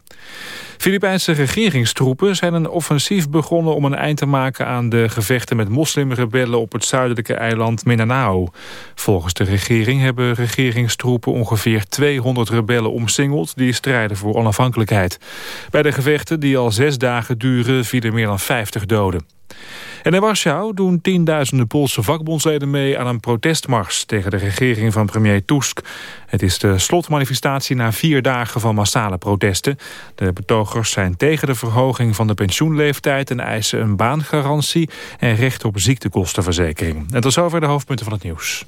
Filipijnse regeringstroepen zijn een offensief begonnen om een eind te maken aan de gevechten met moslimrebellen op het zuidelijke eiland Mindanao. Volgens de regering hebben regeringstroepen ongeveer 200 rebellen omsingeld die strijden voor onafhankelijkheid. Bij de gevechten die al zes dagen duren vielen meer dan 50 doden. En in Warschau doen tienduizenden Poolse vakbondsleden mee aan een protestmars tegen de regering van premier Tusk. Het is de slotmanifestatie na vier dagen van massale protesten. De betogers zijn tegen de verhoging van de pensioenleeftijd en eisen een baangarantie en recht op ziektekostenverzekering. En tot zover de hoofdpunten van het nieuws.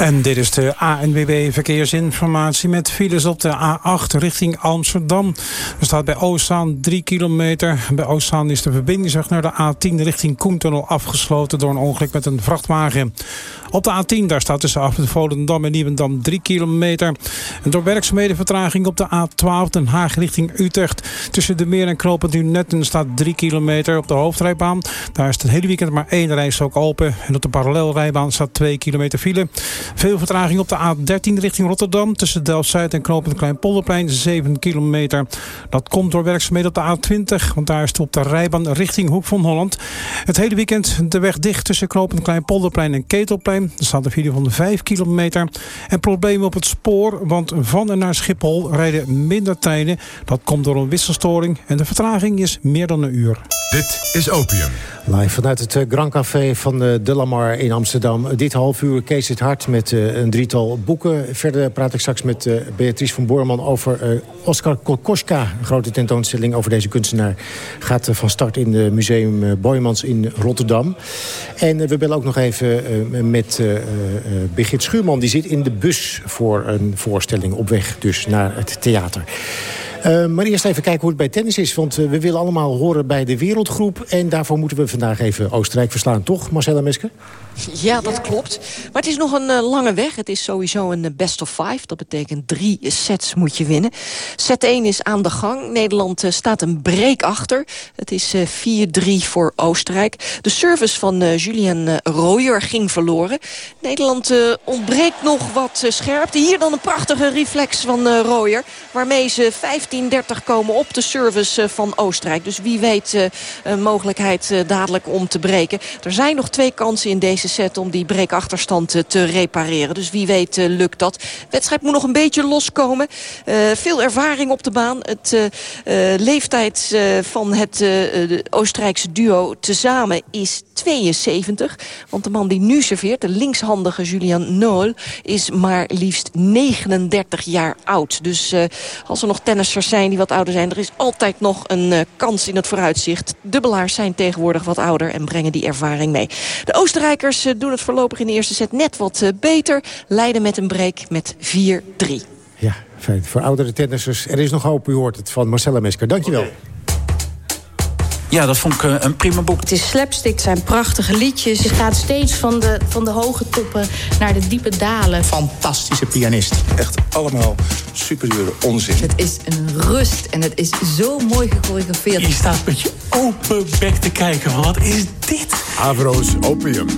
En dit is de ANWB Verkeersinformatie met files op de A8 richting Amsterdam. Er staat bij Oostzaan 3 kilometer. Bij Oostzaan is de verbindingsweg naar de A10 richting Koentunnel afgesloten door een ongeluk met een vrachtwagen. Op de A10 daar staat tussen Afrit Volendam en Nieuwendam 3 kilometer. En door werkzaamheden vertraging op de A12 Den Haag richting Utrecht. Tussen de Meer en Knoopend Netten staat 3 kilometer op de hoofdrijbaan. Daar is het hele weekend maar één reis ook open. En op de parallelrijbaan staat 2 kilometer file. Veel vertraging op de A13 richting Rotterdam. Tussen Delft-Zuid en Knoopend Kleinpolderplein 7 kilometer. Dat komt door werkzaamheden op de A20. Want daar is het op de rijbaan richting Hoek van Holland. Het hele weekend de weg dicht tussen Knoopend Kleinpolderplein en Ketelplein. Er staat een video van de 5 kilometer. En problemen op het spoor, want van en naar Schiphol rijden minder treinen. Dat komt door een wisselstoring en de vertraging is meer dan een uur. Dit is Opium. Live vanuit het eh, Grand Café van eh, de Lamar in Amsterdam. Dit half uur Kees het Hart met met een drietal boeken. Verder praat ik straks met Beatrice van Boorman over Oscar Kokoschka. Een grote tentoonstelling over deze kunstenaar gaat van start in het museum Boymans in Rotterdam. En we bellen ook nog even met Birgit Schuurman. Die zit in de bus voor een voorstelling op weg dus naar het theater. Uh, maar eerst even kijken hoe het bij tennis is. Want uh, we willen allemaal horen bij de wereldgroep. En daarvoor moeten we vandaag even Oostenrijk verslaan. Toch, Marcella Mesker? Ja, dat klopt. Maar het is nog een uh, lange weg. Het is sowieso een best of five. Dat betekent drie sets moet je winnen. Set 1 is aan de gang. Nederland staat een break achter. Het is 4-3 voor Oostenrijk. De service van Julian Royer ging verloren. Nederland ontbreekt nog wat scherpte. Hier dan een prachtige reflex van Royer. Waarmee ze 15-30 komen op de service van Oostenrijk. Dus wie weet een mogelijkheid dadelijk om te breken. Er zijn nog twee kansen in deze set om die breekachterstand te repareren. Dus wie weet lukt dat. Wedstrijd moet nog een beetje loskomen. Veel ervaring op de baan. Het leeftijd van het Oostenrijkse duo tezamen is 72. Want de man die nu serveert, de linkshandige Julian Noel... is maar liefst 39 jaar oud. Dus als er nog tennissers zijn die wat ouder zijn... er is altijd nog een kans in het vooruitzicht. Dubbelaars zijn tegenwoordig wat ouder en brengen die ervaring mee. De Oostenrijkers doen het voorlopig in de eerste set net wat beter. Leiden met een break met 4-3. Ja, fijn. Voor oudere tennissers. Er is nog hoop, u hoort het van Marcella Mesker. Dankjewel. Okay. Ja, dat vond ik uh, een prima boek. Het is slapstick, het zijn prachtige liedjes. Je gaat steeds van de, van de hoge toppen naar de diepe dalen. Fantastische pianist. Echt allemaal superieur onzin. Het is een rust en het is zo mooi gechoreografeerd. Je staat met je open bek te kijken. Wat is dit? Avro's Opium.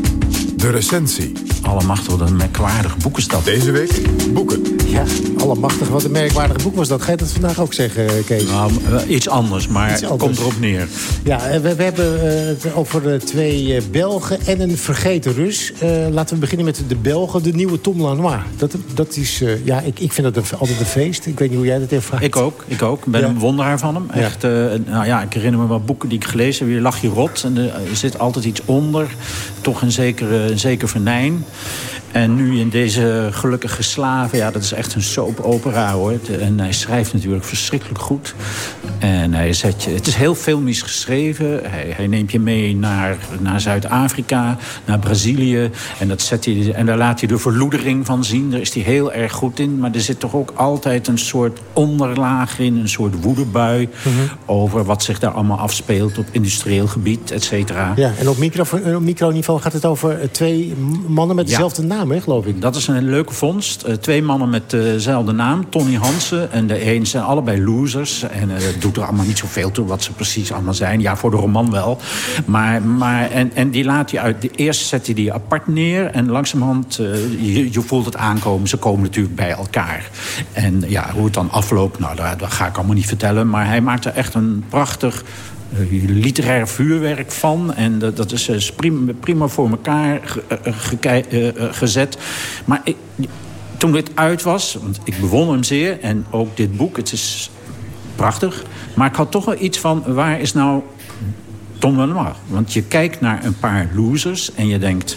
De recensie. Allemachtig, wat een merkwaardig boekenstad. Deze week boeken. Ja, allemachtig, wat een merkwaardig boek was dat. Ga je dat vandaag ook zeggen, Kees? Nou, iets anders, maar iets anders. komt erop neer. Ja, we, we hebben het over twee Belgen en een vergeten Rus. Uh, laten we beginnen met de Belgen, de nieuwe Tom Lanois. Dat, dat is, uh, ja, ik, ik vind dat altijd een feest. Ik weet niet hoe jij dat ervaart. Ik ook, ik ook. Ik ben ja. een wonderaar van hem. Echt, uh, nou ja, ik herinner me wat boeken die ik gelezen heb. Je lag je rot en er zit altijd iets onder. Toch een zekere, een zeker venijn. En nu in deze gelukkige slaven, ja, dat is echt een soap opera hoor. En hij schrijft natuurlijk verschrikkelijk goed. En hij zet je, het is heel filmisch geschreven. Hij, hij neemt je mee naar, naar Zuid-Afrika, naar Brazilië. En, dat zet hij, en daar laat hij de verloedering van zien. Daar is hij heel erg goed in. Maar er zit toch ook altijd een soort onderlaag in. Een soort woedebui. Mm -hmm. Over wat zich daar allemaal afspeelt op industrieel gebied, et cetera. Ja, en op, micro, op microniveau gaat het over twee mannen met dezelfde ja. naam geloof. Dat is een leuke vondst. Uh, twee mannen met dezelfde naam, Tony Hansen. En de een zijn allebei losers. En het doet er allemaal niet zoveel toe wat ze precies allemaal zijn. Ja, voor de roman wel. Maar, maar, en, en die laat hij uit. De eerste zet hij die apart neer. En langzamerhand, je, je voelt het aankomen. Ze komen natuurlijk bij elkaar. En ja, hoe het dan afloopt, nou, dat, dat ga ik allemaal niet vertellen. Maar hij maakt er echt een prachtig literair vuurwerk van. En dat, dat is prima, prima voor elkaar ge, uh, gezet. Maar ik, toen dit uit was, want ik bewonder hem zeer... en ook dit boek, het is prachtig... maar ik had toch wel iets van, waar is nou Tom Lenoir? Want je kijkt naar een paar losers en je denkt...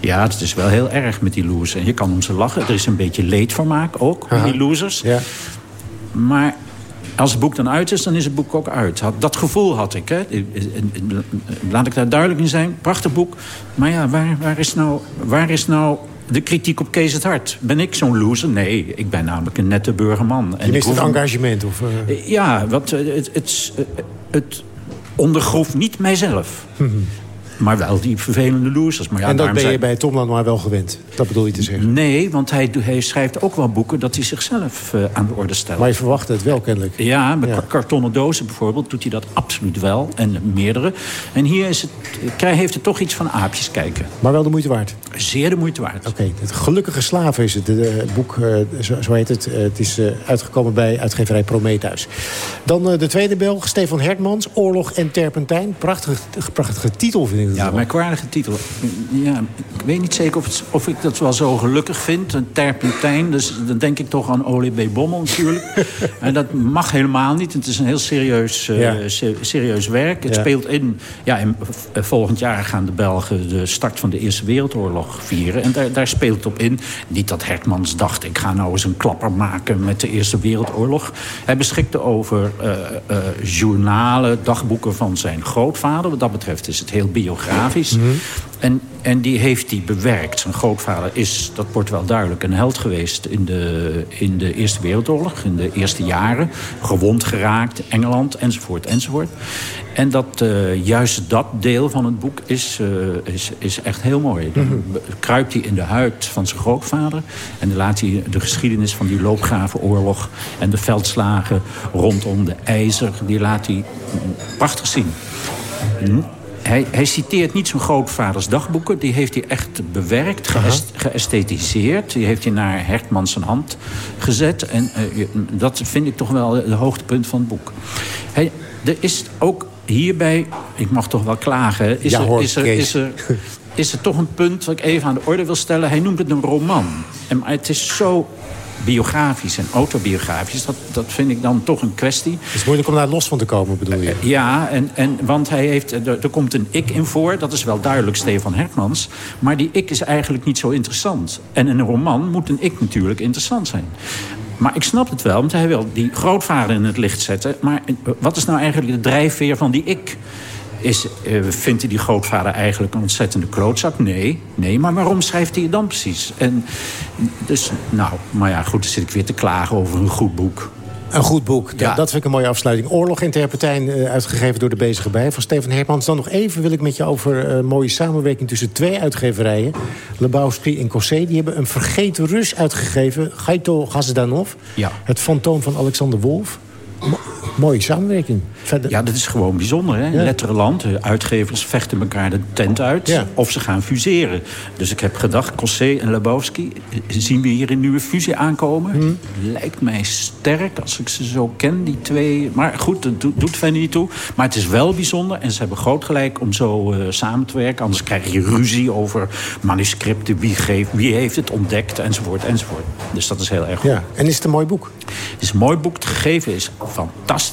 Ja, het is wel heel erg met die losers. En je kan om ze lachen. Er is een beetje leedvermaak ook, met die losers. Ja. Maar als het boek dan uit is, dan is het boek ook uit. Dat gevoel had ik. Hè. Laat ik daar duidelijk in zijn. Prachtig boek. Maar ja, waar, waar, is, nou, waar is nou de kritiek op Kees het Hart? Ben ik zo'n loser? Nee, ik ben namelijk een nette burgerman. En je mist het engagement? Of, uh... Ja, wat, het, het, het ondergroef niet mijzelf. Maar wel die vervelende losers. Maar ja, en dat ben je zijn... bij Tom Lanois wel gewend? Dat bedoel je te zeggen? Nee, want hij, hij schrijft ook wel boeken dat hij zichzelf uh, aan de orde stelt. Maar je verwacht het wel kennelijk. Ja, met ja. kartonnen dozen bijvoorbeeld doet hij dat absoluut wel. En meerdere. En hier is het, heeft het toch iets van aapjes kijken. Maar wel de moeite waard? Zeer de moeite waard. Oké, het Gelukkige Slaven is het. Het boek, uh, zo, zo, heet het. Uh, het is uitgekomen bij uitgeverij Prometheus. Dan de tweede Belg, Stefan Hertmans. Oorlog en Terpentijn. Prachtige, prachtige titel vind ik. Ja, merkwaardige titel. Ja, ik weet niet zeker of, het, of ik dat wel zo gelukkig vind. Een terpentijn, dus dan denk ik toch aan Olie B. Bommel natuurlijk. en dat mag helemaal niet. Het is een heel serieus, uh, ja. serieus werk. Het ja. speelt in... Ja, in, volgend jaar gaan de Belgen de start van de Eerste Wereldoorlog oorlog vieren. En daar, daar speelt het op in. Niet dat Hertmans dacht, ik ga nou eens een klapper maken met de Eerste Wereldoorlog. Hij beschikte over uh, uh, journalen, dagboeken van zijn grootvader. Wat dat betreft is het heel biografisch. Mhm. En, en die heeft hij bewerkt. Zijn grootvader is, dat wordt wel duidelijk, een held geweest in de, in de Eerste Wereldoorlog. In de eerste jaren. Gewond geraakt, Engeland, enzovoort, enzovoort. En dat, uh, juist dat deel van het boek is, uh, is, is echt heel mooi. Dan mm kruipt hij in de huid van zijn grootvader. En dan laat hij de geschiedenis van die loopgravenoorlog... en de veldslagen rondom de IJzer, die laat hij prachtig zien. Hij, hij, citeert niet zijn grootvaders dagboeken. Die heeft hij echt bewerkt, geësthetiseerd. Die heeft hij naar Hertman zijn hand gezet. En uh, dat vind ik toch wel het hoogtepunt van het boek. Hij, er is ook hierbij, ik mag toch wel klagen... is, er, is, er, is, er, is er toch een punt wat ik even aan de orde wil stellen. Hij noemt het een roman. En, maar het is zo biografisch en autobiografisch... Dat, dat vind ik dan toch een kwestie. Het is moeilijk om daar los van te komen, bedoel je? ja, en, en, want hij heeft, er, er, komt een ik in voor. Dat is wel duidelijk Stefan Hermans. Maar die ik is eigenlijk niet zo interessant. En in een roman moet een ik natuurlijk interessant zijn. Maar ik snap het wel, want hij wil die grootvader in het licht zetten. Maar eh, wat is nou eigenlijk de drijfveer van die ik? Is, uh, vindt hij die grootvader eigenlijk een ontzettende klootzak? Nee, nee, maar waarom schrijft hij het dan precies? En dus, nou, maar ja, goed, dan zit ik weer te klagen over een goed boek. Een goed boek. Ja. Dat vind ik een mooie afsluiting. Oorlog in Terpentijn, uh, uitgegeven door de Bezige Bij van Steven Hermans. Dan nog even wil ik met je over een uh, mooie samenwerking tussen twee uitgeverijen. Lebowski en Cossé. Die hebben een vergeten Rus uitgegeven. Gaito Gazdanov. Ja. Het fantoom van Alexander Wolf mooie samenwerking. Verder... Ja, dat is gewoon bijzonder. Hè? Ja. Letterenland, uitgevers vechten elkaar de tent uit. Of ze gaan fuseren. Dus ik heb gedacht, Cossé en Lebowski... zien we hier een nieuwe fusie aankomen? Hmm. Lijkt mij sterk als ik ze zo ken, die twee. Maar goed, dat doet, doet verder niet toe. Maar het is wel bijzonder. En ze hebben groot gelijk om zo uh, samen te werken. Anders krijg je ruzie over manuscripten. Wie, geeft, wie heeft het ontdekt, enzovoort, enzovoort. Dus dat is heel erg goed. Ja. En is het een mooi boek? Het is een mooi boek. Het gegeven is fantastisch.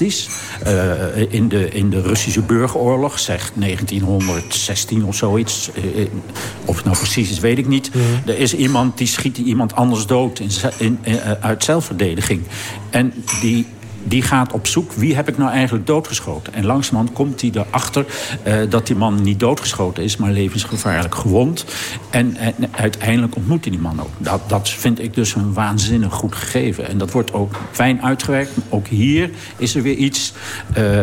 Uh, in, de, in de Russische burgeroorlog, zegt 1916 of zoiets. Uh, of het nou precies is, weet ik niet. Mm. Er is iemand die schiet iemand anders dood in, in, in, uit zelfverdediging. En die die gaat op zoek wie heb ik nou eigenlijk doodgeschoten. En langzamerhand komt hij erachter uh, dat die man niet doodgeschoten is... maar levensgevaarlijk gewond. En, en uiteindelijk ontmoet hij die man ook. Dat, dat vind ik dus een waanzinnig goed gegeven. En dat wordt ook fijn uitgewerkt. Ook hier is er weer iets... Uh,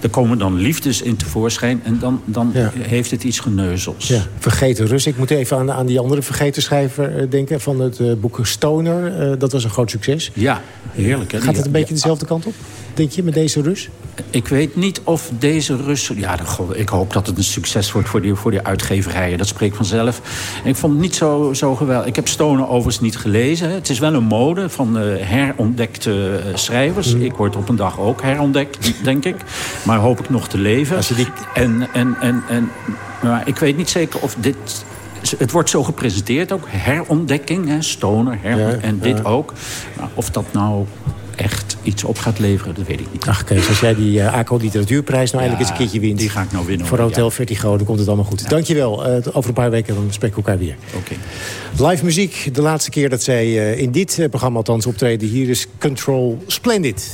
er komen dan liefdes in tevoorschijn... en dan, dan ja. heeft het iets geneuzels. Ja. Vergeten Rus. Ik moet even aan, aan die andere vergeten schrijver denken... van het boek Stoner. dat was een groot succes. Ja, heerlijk. Hè? Gaat het een beetje dezelfde kant op? denk je, met deze Rus? Ik weet niet of deze Rus... Ja, ik hoop dat het een succes wordt voor die, voor die uitgeverijen. Dat spreekt vanzelf. ik vond het niet zo, zo geweldig. Ik heb Stoner overigens niet gelezen. Het is wel een mode van uh, herontdekte uh, schrijvers. Mm. Ik word op een dag ook herontdekt, denk ik. Maar hoop ik nog te leven. Als je die... En, en, en, en, maar ik weet niet zeker of dit het wordt zo gepresenteerd ook. Herontdekking, hè, stoner, her ja, en dit ja. ook. Of dat nou echt iets op gaat leveren, dat weet ik niet. Ach Kees, als jij die uh, ACO Literatuurprijs nou ja, eindelijk eens een keertje wint... die ga ik nou winnen. Voor Hotel ja. Vertigo, dan komt het allemaal goed. Ja. Dankjewel. Uh, over een paar weken dan spreken we elkaar weer. Oké. Okay. Live muziek, de laatste keer dat zij uh, in dit programma althans optreden. Hier is Control Splendid.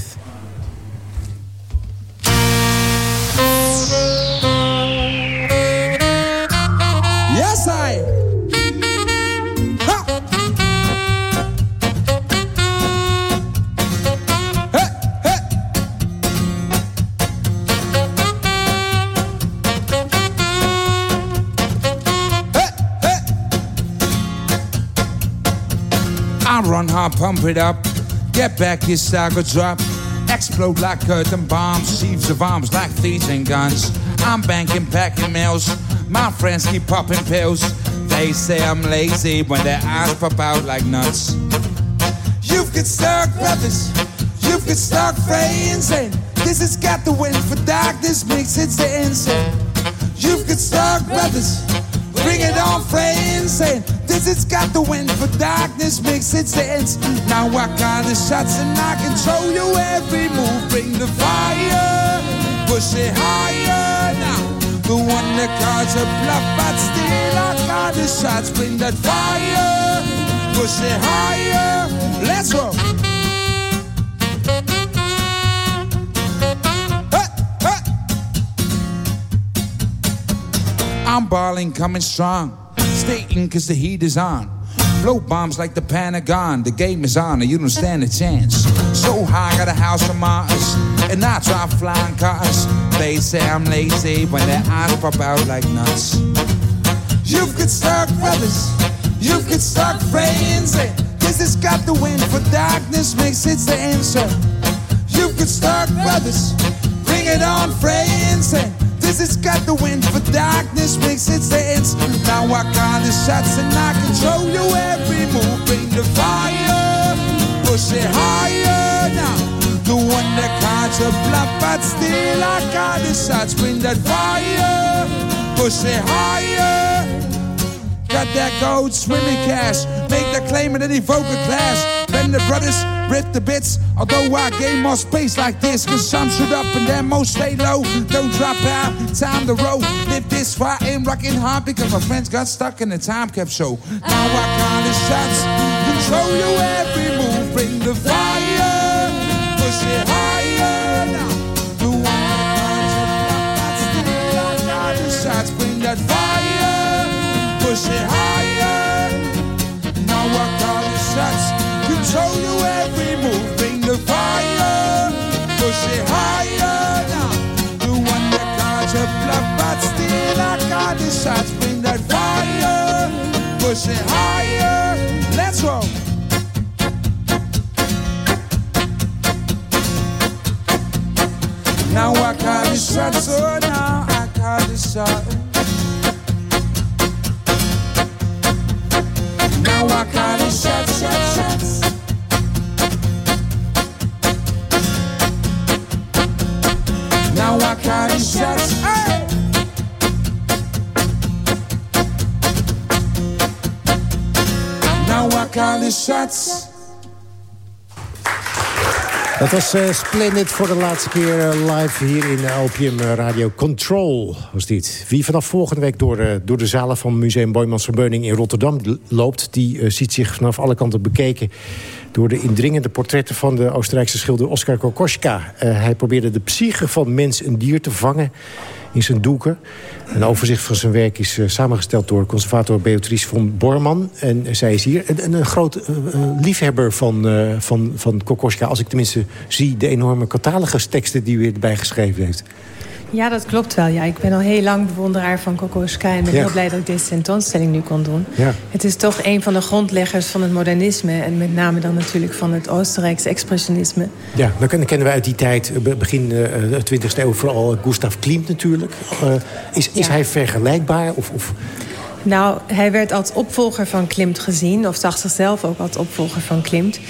Pump it up. Get back, your stagger drop. Explode like curtain bombs, sheaves of arms like thieves and guns. I'm banking, packing mails. My friends keep popping pills. They say I'm lazy when their eyes pop out like nuts. You've got stuck brothers, you've got stuck friends, and this has got the wind for darkness makes it the insane. You've got stuck brothers, bring it on, friends, and this it's got the wind for darkness makes it sense. Now I call the shots and I control you every move. Bring the fire, push it higher now. The one that calls a bluff, but still I got got the shots, bring that fire. Push it higher. Let's go. I'm balling, coming strong. Stating cause the heat is on. Blow bombs like the Pentagon. The game is on and you don't stand a chance. So high, got a house on Mars. And I try flying cars. They say I'm lazy when their eyes pop out like nuts. You've got stuck brothers. You've got stuck friends. Eh, this has got the wind for darkness makes it the answer. You've got stuck brothers. Bring it on, friends. Eh, Has got the wind for darkness makes it sense. Now I got the shots and I control you every move. Bring the fire, push it higher now. The one that cards a bluff, but still I got the shots. Bring that fire, push it higher. Got that gold swimming cash. Make the claim and then evoke a clash. Then the brothers rip the bits. Although I gain more space like this. Cause some shoot up and then most stay low. Don't drop out, time to roll. Live this far and rocking hard because my friends got stuck in the time capsule. Now I call the shots. Control you every move. Bring the fire. Push it higher. The one that shots. Bring that fire. Push it higher. push higher. Let's roll. Now I can't be sad, so now I can't be. Dat was uh, Splendid voor de laatste keer uh, live hier in uh, Opium Radio Control. Was dit. Wie vanaf volgende week door, door de zalen van Museum Boymans van Beuning in Rotterdam loopt... die ziet zich vanaf alle kanten bekeken door de indringende portretten van de Oostenrijkse schilder Oskar Kokoschka. hij probeerde de psyche van mens en dier te vangen in zijn doeken. Een overzicht van zijn werk is uh, samengesteld door conservator Beatrice von Bormann. En zij is hier een, een groot uh, liefhebber van, van, van Kokoschka. Als ik tenminste zie de enorme catalogusteksten die u erbij geschreven heeft. Ja, dat klopt wel. Ja. Ik ben al heel lang bewonderaar van Kokoschka... en ben ja. heel blij dat ik deze tentoonstelling nu kon doen. Ja. Het is toch een van de grondleggers van het modernisme... en met name dan natuurlijk van het Oostenrijkse expressionisme. Ja, dan kennen wij uit die tijd, begin de 20e eeuw... vooral Gustav Klimt natuurlijk. Uh, is is ja. hij vergelijkbaar? Of, of... Nou, hij werd als opvolger van Klimt gezien... of zag zichzelf ook als opvolger van Klimt.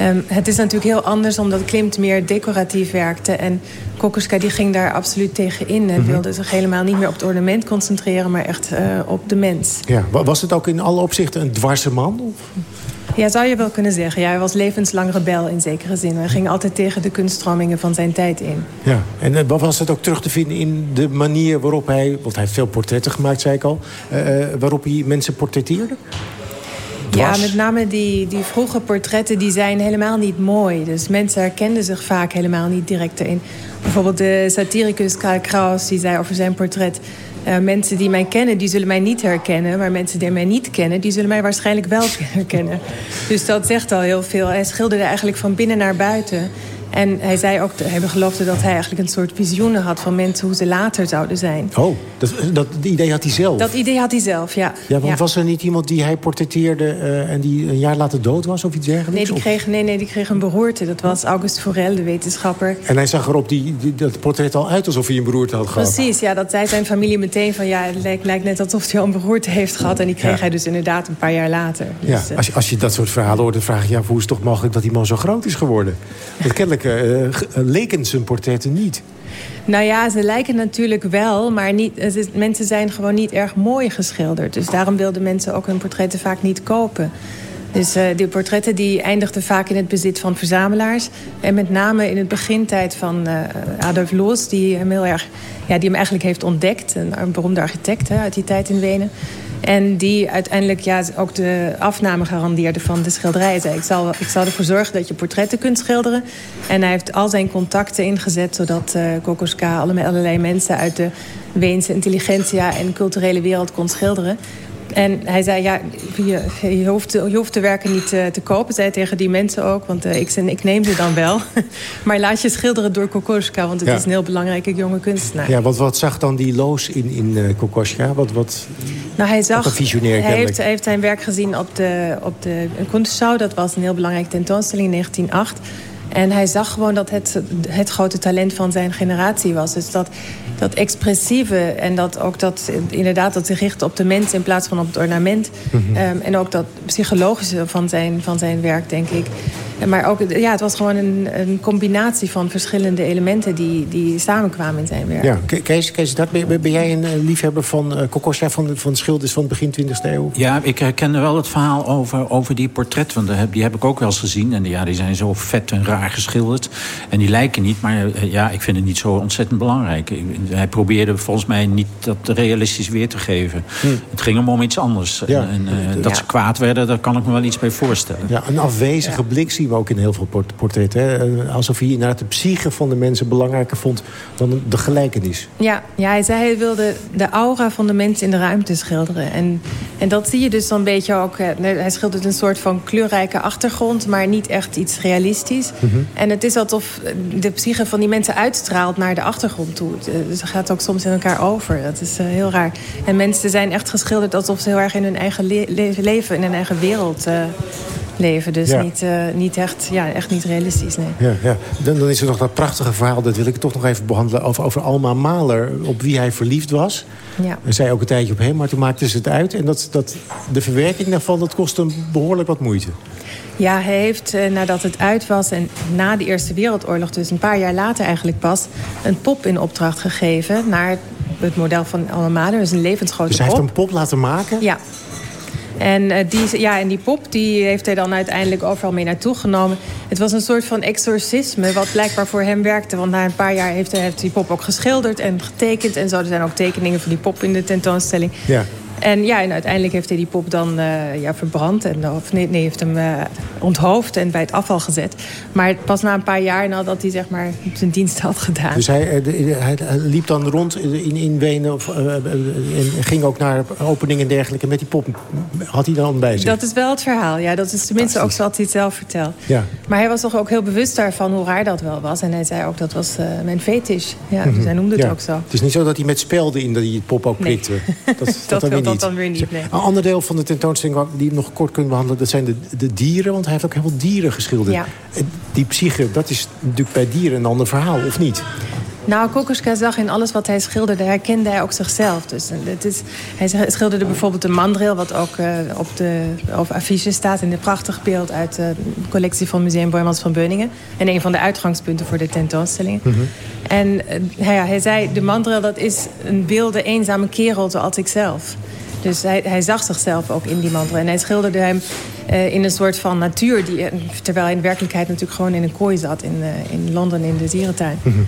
Um, het is natuurlijk heel anders omdat Klimt meer decoratief werkte... en Kokoschka die ging daar absoluut tegen in... en mm -hmm. wilde zich helemaal niet meer op het ornament concentreren... maar echt uh, op de mens. Ja, was het ook in alle opzichten een dwarse man? Of? Ja, zou je wel kunnen zeggen. Ja, hij was levenslang rebel in zekere zin. Hij ging altijd tegen de kunststromingen van zijn tijd in. Ja, en uh, was het ook terug te vinden in de manier waarop hij... want hij heeft veel portretten gemaakt, zei ik al... Uh, waarop hij mensen portretteerde? Ja, met name die, die vroege portretten die zijn helemaal niet mooi. Dus mensen herkenden zich vaak helemaal niet direct erin. Bijvoorbeeld de satiricus Karl Kraus, die zei over zijn portret... Uh, mensen die mij kennen, die zullen mij niet herkennen. Maar mensen die mij niet kennen, die zullen mij waarschijnlijk wel herkennen. Dus dat zegt al heel veel. Hij schilderde eigenlijk van binnen naar buiten. En hij zei ook, hij geloofde dat hij eigenlijk een soort visioenen had... van mensen hoe ze later zouden zijn. Oh, dat, dat idee had hij zelf? Dat idee had hij zelf, ja. Ja, want ja. was er niet iemand die hij portretteerde... Uh, en die een jaar later dood was of iets dergelijks? Nee, die kreeg, nee, nee, die kreeg een beroerte. Dat was August Forel, de wetenschapper. En hij zag er op die, die, dat portret al uit alsof hij een beroerte had gehad? Precies, ja. Dat zei zijn familie meteen van... ja, het lijkt, lijkt net alsof hij al een beroerte heeft gehad. En die kreeg ja. hij dus inderdaad een paar jaar later. Dus, ja, als je, als je dat soort verhalen hoort, dan vraag je... Ja, hoe is het toch mogelijk dat die man zo groot is geworden? Want kennelijk... Uh, leken zijn portretten niet. Nou ja, ze lijken natuurlijk wel, maar niet, mensen zijn gewoon niet erg mooi geschilderd. Dus daarom wilden mensen ook hun portretten vaak niet kopen. Dus uh, die portretten die eindigden vaak in het bezit van verzamelaars. En met name in het begintijd van uh, Adolf Loos, die hem, heel erg, ja, die hem eigenlijk heeft ontdekt. Een, een beroemde architect hè, uit die tijd in Wenen. En die uiteindelijk ja, ook de afname garandeerde van de schilderij. Hij zei, ik zal, ik zal ervoor zorgen dat je portretten kunt schilderen. En hij heeft al zijn contacten ingezet... zodat uh, Kokoska allerlei mensen uit de Weense intelligentsia... en culturele wereld kon schilderen. En hij zei, ja, je, je, hoeft, je hoeft de werken niet te, te kopen, zei tegen die mensen ook. Want uh, ik, ik neem ze dan wel. maar laat je schilderen door Kokoschka, want het is een heel belangrijke jonge kunstenaar. Ja, wat, wat zag dan die Loos in, in uh, Kokoschka? Wat, wat, nou, hij zag, wat visionair hij heeft, hij heeft zijn werk gezien op de, op de Kunstschau. Dat was een heel belangrijke tentoonstelling in 1908. En hij zag gewoon dat het het grote talent van zijn generatie was. Dus dat, dat expressieve en dat ook dat inderdaad dat zich richt op de mens in plaats van op het ornament. Mm -hmm. um, en ook dat psychologische van zijn, van zijn werk, denk ik. Maar ook, ja, het was gewoon een, een combinatie van verschillende elementen die, die samenkwamen in zijn werk. Ja, Kees, Kees dat, ben, ben jij een liefhebber van uh, Kokosja, van, van schilders van het begin 20e eeuw? Ja, ik herkende wel het verhaal over, over die portretten. Want die heb ik ook wel eens gezien. En ja, die zijn zo vet en raar geschilderd. En die lijken niet, maar uh, ja, ik vind het niet zo ontzettend belangrijk. Hij probeerde volgens mij niet dat realistisch weer te geven. Hm. Het ging hem om iets anders. Ja. En, en uh, dat ja. ze kwaad werden, daar kan ik me wel iets bij voorstellen. Ja, een afwezige ja. blik zien we ook in heel veel portretten. Hè? Alsof hij inderdaad de psyche van de mensen belangrijker vond dan de gelijkenis. Ja, ja hij zei hij wilde de aura van de mensen in de ruimte schilderen. En, en dat zie je dus dan een beetje ook. Hij schildert een soort van kleurrijke achtergrond, maar niet echt iets realistisch. Mm -hmm. En het is alsof de psyche van die mensen uitstraalt naar de achtergrond toe. Dus het gaat ook soms in elkaar over. Dat is heel raar. En mensen zijn echt geschilderd alsof ze heel erg in hun eigen le le leven, in hun eigen wereld uh, leven. Dus ja. niet, uh, niet echt, ja, echt niet realistisch, nee. Ja, ja. Dan, dan is er nog dat prachtige verhaal, dat wil ik toch nog even behandelen... over, over Alma Mahler, op wie hij verliefd was. Ja. En zij ook een tijdje op hem, maar toen maakte ze het uit. En dat, dat, de verwerking daarvan, dat kostte hem behoorlijk wat moeite. Ja, hij heeft uh, nadat het uit was en na de Eerste Wereldoorlog... dus een paar jaar later eigenlijk pas... een pop in opdracht gegeven naar het model van Alma Mahler. Dus een levensgrote dus hij pop. heeft een pop laten maken? Ja. En, uh, die, ja, en die pop die heeft hij dan uiteindelijk overal mee naartoe genomen. Het was een soort van exorcisme wat blijkbaar voor hem werkte. Want na een paar jaar heeft hij die pop ook geschilderd en getekend. En zo er zijn ook tekeningen van die pop in de tentoonstelling. Ja. En ja, en uiteindelijk heeft hij die pop dan uh, ja, verbrand. En, of nee, nee heeft hem uh, onthoofd en bij het afval gezet. Maar pas na een paar jaar nadat hij zeg maar, zijn dienst had gedaan. Dus hij, hij, hij liep dan rond in, in Wenen of, en ging ook naar openingen en dergelijke. Met die pop had hij dan bij zich? Dat is wel het verhaal. Ja, dat is tenminste ook zoals hij het zelf vertelt. Ja. Maar hij was toch ook heel bewust daarvan hoe raar dat wel was. En hij zei ook dat was mijn fetish. Ja, mm -hmm. Dus hij noemde het ja. ook zo. Het is niet zo dat hij met spelden in die pop ook prikte. Nee. Dat, dat, dat, dat dan weer niet. Nee. Een ander deel van de tentoonstelling die we nog kort kunnen behandelen... dat zijn de, de dieren, want hij heeft ook heel veel dieren geschilderd. Ja. Die psyche, dat is natuurlijk bij dieren een ander verhaal, of niet? Nou, Kokoschka zag in alles wat hij schilderde, herkende hij ook zichzelf. Dus het is, hij schilderde bijvoorbeeld een mandril, wat ook uh, op de op affiche staat... in een prachtig beeld uit de collectie van Museum Boymans van Beuningen. En een van de uitgangspunten voor de tentoonstelling. Mhm. Mm -hmm. En uh, hij, hij zei, de mandril dat is een wilde, eenzame kerel zoals ik zelf. Dus hij, hij, zag zichzelf ook in die mantel. En hij schilderde hem uh, in een soort van natuur... Die, terwijl hij in werkelijkheid natuurlijk gewoon in een kooi zat... in, uh, in Londen in de dierentuin. Mm -hmm.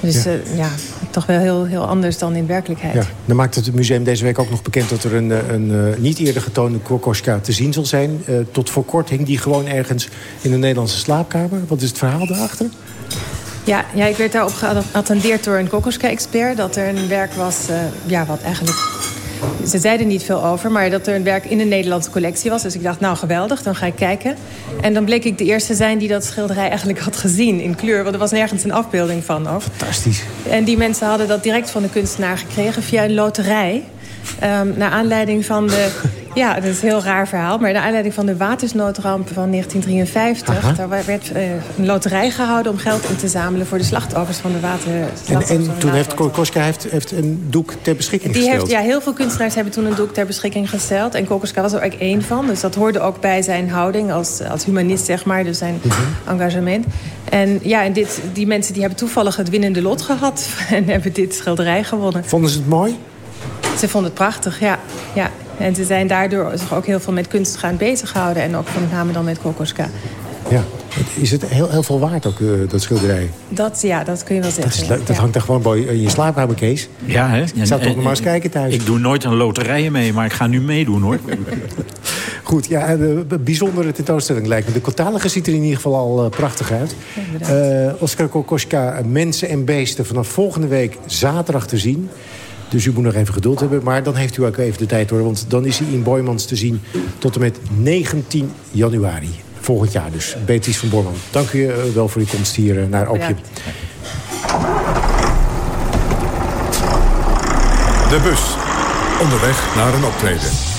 Dus ja. Uh, ja. toch wel heel, heel anders dan in werkelijkheid. Ja. Dan maakt het museum deze week ook nog bekend... dat er een, een niet eerder getoonde Kokoschka te zien zal zijn. tot voor kort hing die gewoon ergens in de Nederlandse slaapkamer. Wat is het verhaal daarachter? Ja, ja, ik werd daarop geattendeerd door een Kokoschka-expert... dat er een werk was ja, wat eigenlijk ze zeiden niet veel over, maar dat er een werk in de Nederlandse collectie was. Dus ik dacht, nou geweldig, dan ga ik kijken. En dan bleek ik de eerste zijn die dat schilderij eigenlijk had gezien in kleur. Want er was nergens een afbeelding van. Ook. Fantastisch. En die mensen hadden dat direct van de kunstenaar gekregen via een loterij. Um, naar aanleiding van de... Ja, dat is een heel raar verhaal. Maar naar aanleiding van de watersnoodramp van 1953... Aha. daar werd uh, een loterij gehouden om geld in te zamelen... voor de slachtoffers van de water. En, en toen heeft Kokoschka heeft, heeft een doek ter beschikking Die gesteld? Heeft, ja, heel veel kunstenaars hebben toen een doek ter beschikking gesteld. En Kokoschka was er ook één van. Dus dat hoorde ook bij zijn houding als, als humanist, zeg maar. Dus zijn mm -hmm. engagement. En ja, en dit, die mensen die hebben toevallig het winnende lot gehad... en hebben dit schilderij gewonnen. Vonden ze het mooi? Ze vonden het prachtig, ja. ja. En ze zijn daardoor zich ook heel veel met kunst gaan bezighouden. En ook met name dan met Kokoschka. Ja. Is het heel, heel veel waard ook, uh, dat schilderij? Dat, ja, dat kun je wel zeggen. Dat, is leuk. dat hangt er gewoon bij in je slaapkamer, Kees. Ja, hè? En, Zou toch nog maar eens kijken thuis. Ik doe nooit een loterijen mee, maar ik ga nu meedoen, hoor. Goed, ja, een bijzondere tentoonstelling lijkt me. De catalogue ziet er in ieder geval al uh, prachtig uit. Ja, Oscar Kokoschka, Mensen en Beesten... vanaf volgende week zaterdag te zien... Dus u moet nog even geduld hebben. Maar dan heeft u ook even de tijd hoor. Want dan is hij in Boymans te zien tot en met 19 januari. Volgend jaar dus. Beatrice van Borman. Dank u wel voor uw komst hier naar Opium. De bus. Onderweg naar een optreden.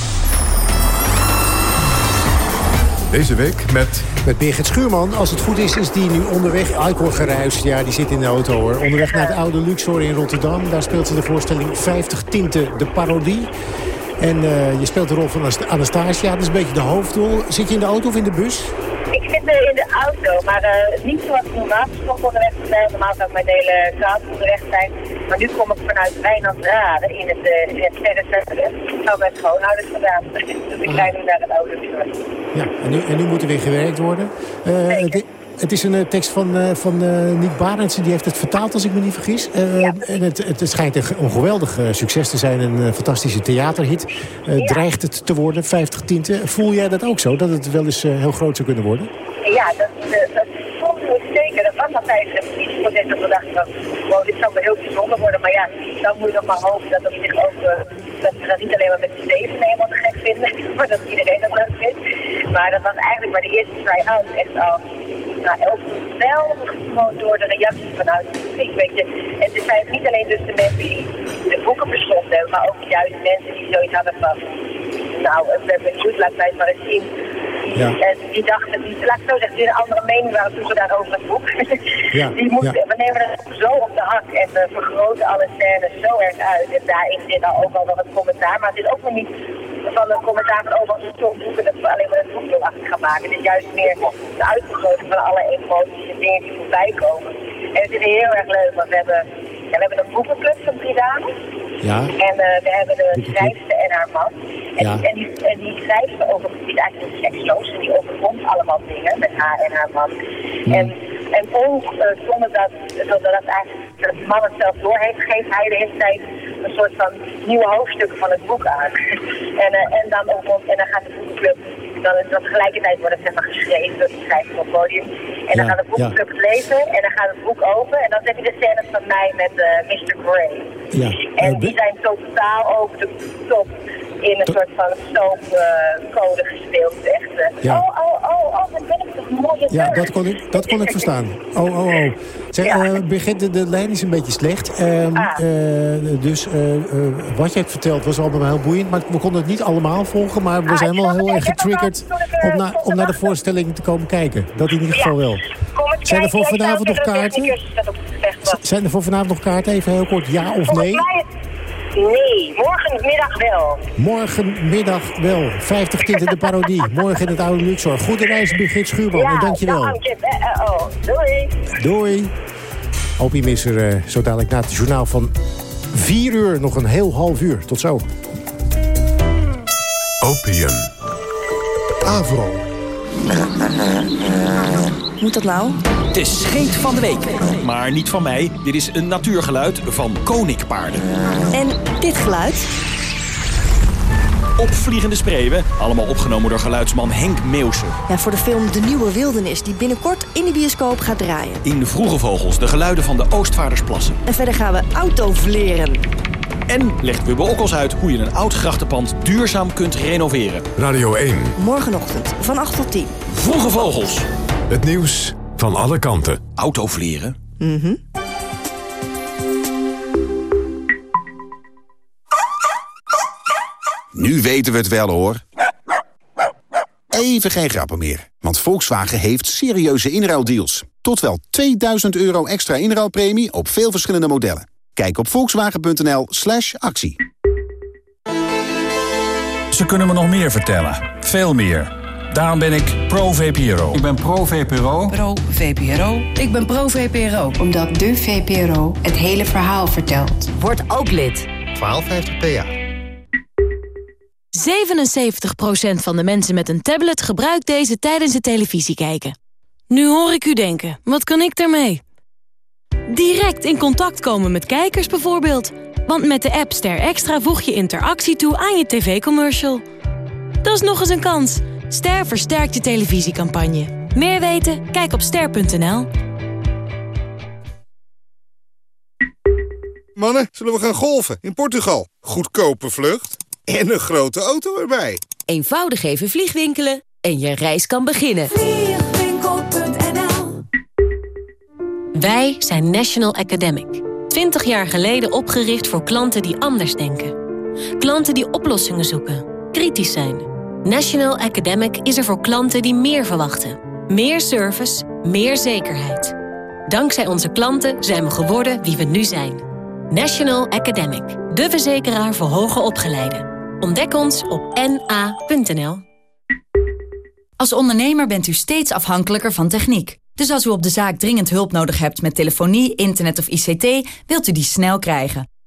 Deze week met... Met Birgit Schuurman. Als het goed is, is die nu onderweg. Alcoholgeruis, ja, die zit in de auto hoor. Onderweg naar het oude Luxor in Rotterdam. Daar speelt ze de voorstelling 50 Tinten, de parodie. En uh, je speelt de rol van Anastasia. Dat is een beetje de hoofdrol. Zit je in de auto of in de bus? Ik zit uh, in de auto, maar uh, niet zoals ik normaal gesproken onderweg zijn. Normaal zou ik mijn hele krant onderweg zijn. Maar nu kom ik vanuit Wijnandrade in het, uh, in het. Ik heb mijn schoonouders gedaan. dus ik rijd nu naar het oude Ja, en nu, en nu moet er weer gewerkt worden. Uh, het is een uh, tekst van, uh, van uh, Niek Barendsen. Die heeft het vertaald, als ik me niet vergis. Ja. En het, het, schijnt een geweldig succes te zijn. Een fantastische theaterhit. Ja. Dreigt het te worden, 50 tinten. Voel jij dat ook zo? Dat het wel eens heel groot zou kunnen worden? Ja, dat, dat voelde ik zeker. Dat was altijd precies voor dat we dachten van... Wow, dit zou wel heel bijzonder worden. Maar ja, dan moet je nog maar hopen dat het zich ook... dat we dat niet alleen maar met de Steven helemaal te gek vinden. Maar dat iedereen dat leuk vindt. Maar dat was eigenlijk bij de eerste try-out echt al nou, ook geweldig gewoon door de reacties vanuit het publiek. Weet je. En het zijn niet alleen dus de mensen die de boeken verstonden, maar ook juist mensen die zoiets hadden van, nou, we hebben benieuwd, laat mij het maar eens zien. Ja. En die dachten, die, laat ik zo zeggen, die een andere mening waren toen ze daar over het boek. Ja. Die moesten, ja. We nemen het zo op de hak en we vergroten alle scènes zo erg uit. En daarin zit al ook al nog het commentaar, maar het is ook nog niet van een commentaar van over een boeken dat we alleen maar wil achter gaan maken. Het is juist meer de uitvergroting van alle emoties en dingen die voorbij komen. En het is heel erg leuk, want we hebben, ja, we hebben een boekenclub van drie dames. Ja. En uh, we hebben de schrijfster en haar man. En, ja. die, en, die, en die schrijfster over, die is eigenlijk seksloos en die overkomt allemaal dingen met haar en haar man. Ja. En, en ook uh, zonder dat, zonder dat eigenlijk de man het zelf door heeft, geeft hij de hele tijd een soort van nieuwe hoofdstukken van het boek aan. en, uh, en, dan ook, en dan gaat de boekenclub dan is dat tegelijkertijd wordt het zeg maar, geschreven door die schrijver op het podium. En dan ja, gaat het boekenclub ja. lezen en dan gaat het boek open. En dan heb je de scènes van mij met uh, Mr. Gray. Ja. En die zijn totaal ook de top in een soort van soapcode uh, gespeeld. Echt, ja. oh, oh, Ja, dat kon ik, dat kon ik verstaan. Oh, oh, oh. Zeg, ja. uh, Birgit, de, de lijn is een beetje slecht. Um, ah. dus wat je hebt verteld was allemaal heel boeiend. Maar we konden het niet allemaal volgen. Maar we ah, zijn wel heel erg getriggerd om, na, om naar de voorstelling te komen kijken. Dat in ieder geval wel. Zijn er voor vanavond nog kaarten? Zijn er voor vanavond nog kaarten? Even heel kort, ja of nee? Nee, morgenmiddag wel. Morgenmiddag wel. 50 tinten de parodie. Morgen in het oude Luxor. Goede reis, Birgit Schuurman. Ja, en dankjewel. Dank je. Uh, oh, doei. Doei. Opium is er uh, zo dadelijk na het journaal van 4 uur. Nog een heel half uur. Tot zo. Opium. Avro. Moet dat nou? De scheet van de week. Maar niet van mij. Dit is een natuurgeluid van koninkpaarden. En dit geluid? Opvliegende spreeuwen. Allemaal opgenomen door geluidsman Henk Meeuwse. Ja, voor de film De Nieuwe Wildernis, die binnenkort in de bioscoop gaat draaien. In Vroege Vogels, de geluiden van de Oostvaardersplassen. En verder gaan we autovleren. En legt Wubbe Okkels uit hoe je een oud grachtenpand duurzaam kunt renoveren. Radio 1. Morgenochtend van 8 tot 10. Vroege Vogels. Het nieuws van alle kanten. Autovleren? Mhm. Nu weten we het wel, hoor. Even geen grappen meer, want Volkswagen heeft serieuze inruildeals. Tot wel 2000 euro extra inruilpremie op veel verschillende modellen. Kijk op volkswagen.nl slash actie. Ze kunnen me nog meer vertellen. Veel meer. Daarom ben ik pro-VPRO. Ik ben pro-VPRO. Pro-VPRO. Ik ben pro-VPRO. Omdat de VPRO het hele verhaal vertelt. Word ook lid. 1250 PA. 77% van de mensen met een tablet gebruikt deze tijdens het televisie kijken. Nu hoor ik u denken, wat kan ik daarmee? Direct in contact komen met kijkers bijvoorbeeld. Want met de app Ster Extra voeg je interactie toe aan je tv-commercial. Dat is nog eens een kans. Ster versterkt je televisiecampagne. Meer weten? Kijk op ster.nl. Mannen, zullen we gaan golven in Portugal? Goedkope vlucht en een grote auto erbij. Eenvoudig even vliegwinkelen en je reis kan beginnen. Vliegwinkel.nl Wij zijn National Academic. 20 jaar geleden opgericht voor klanten die anders denken. Klanten die oplossingen zoeken, kritisch zijn. National Academic is er voor klanten die meer verwachten. Meer service, meer zekerheid. Dankzij onze klanten zijn we geworden wie we nu zijn. National Academic, de verzekeraar voor hoger opgeleiden. Ontdek ons op na.nl. Als ondernemer bent u steeds afhankelijker van techniek. Dus als u op de zaak dringend hulp nodig hebt met telefonie, internet of ICT... wilt u die snel krijgen.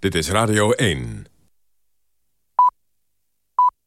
Dit is Radio 1.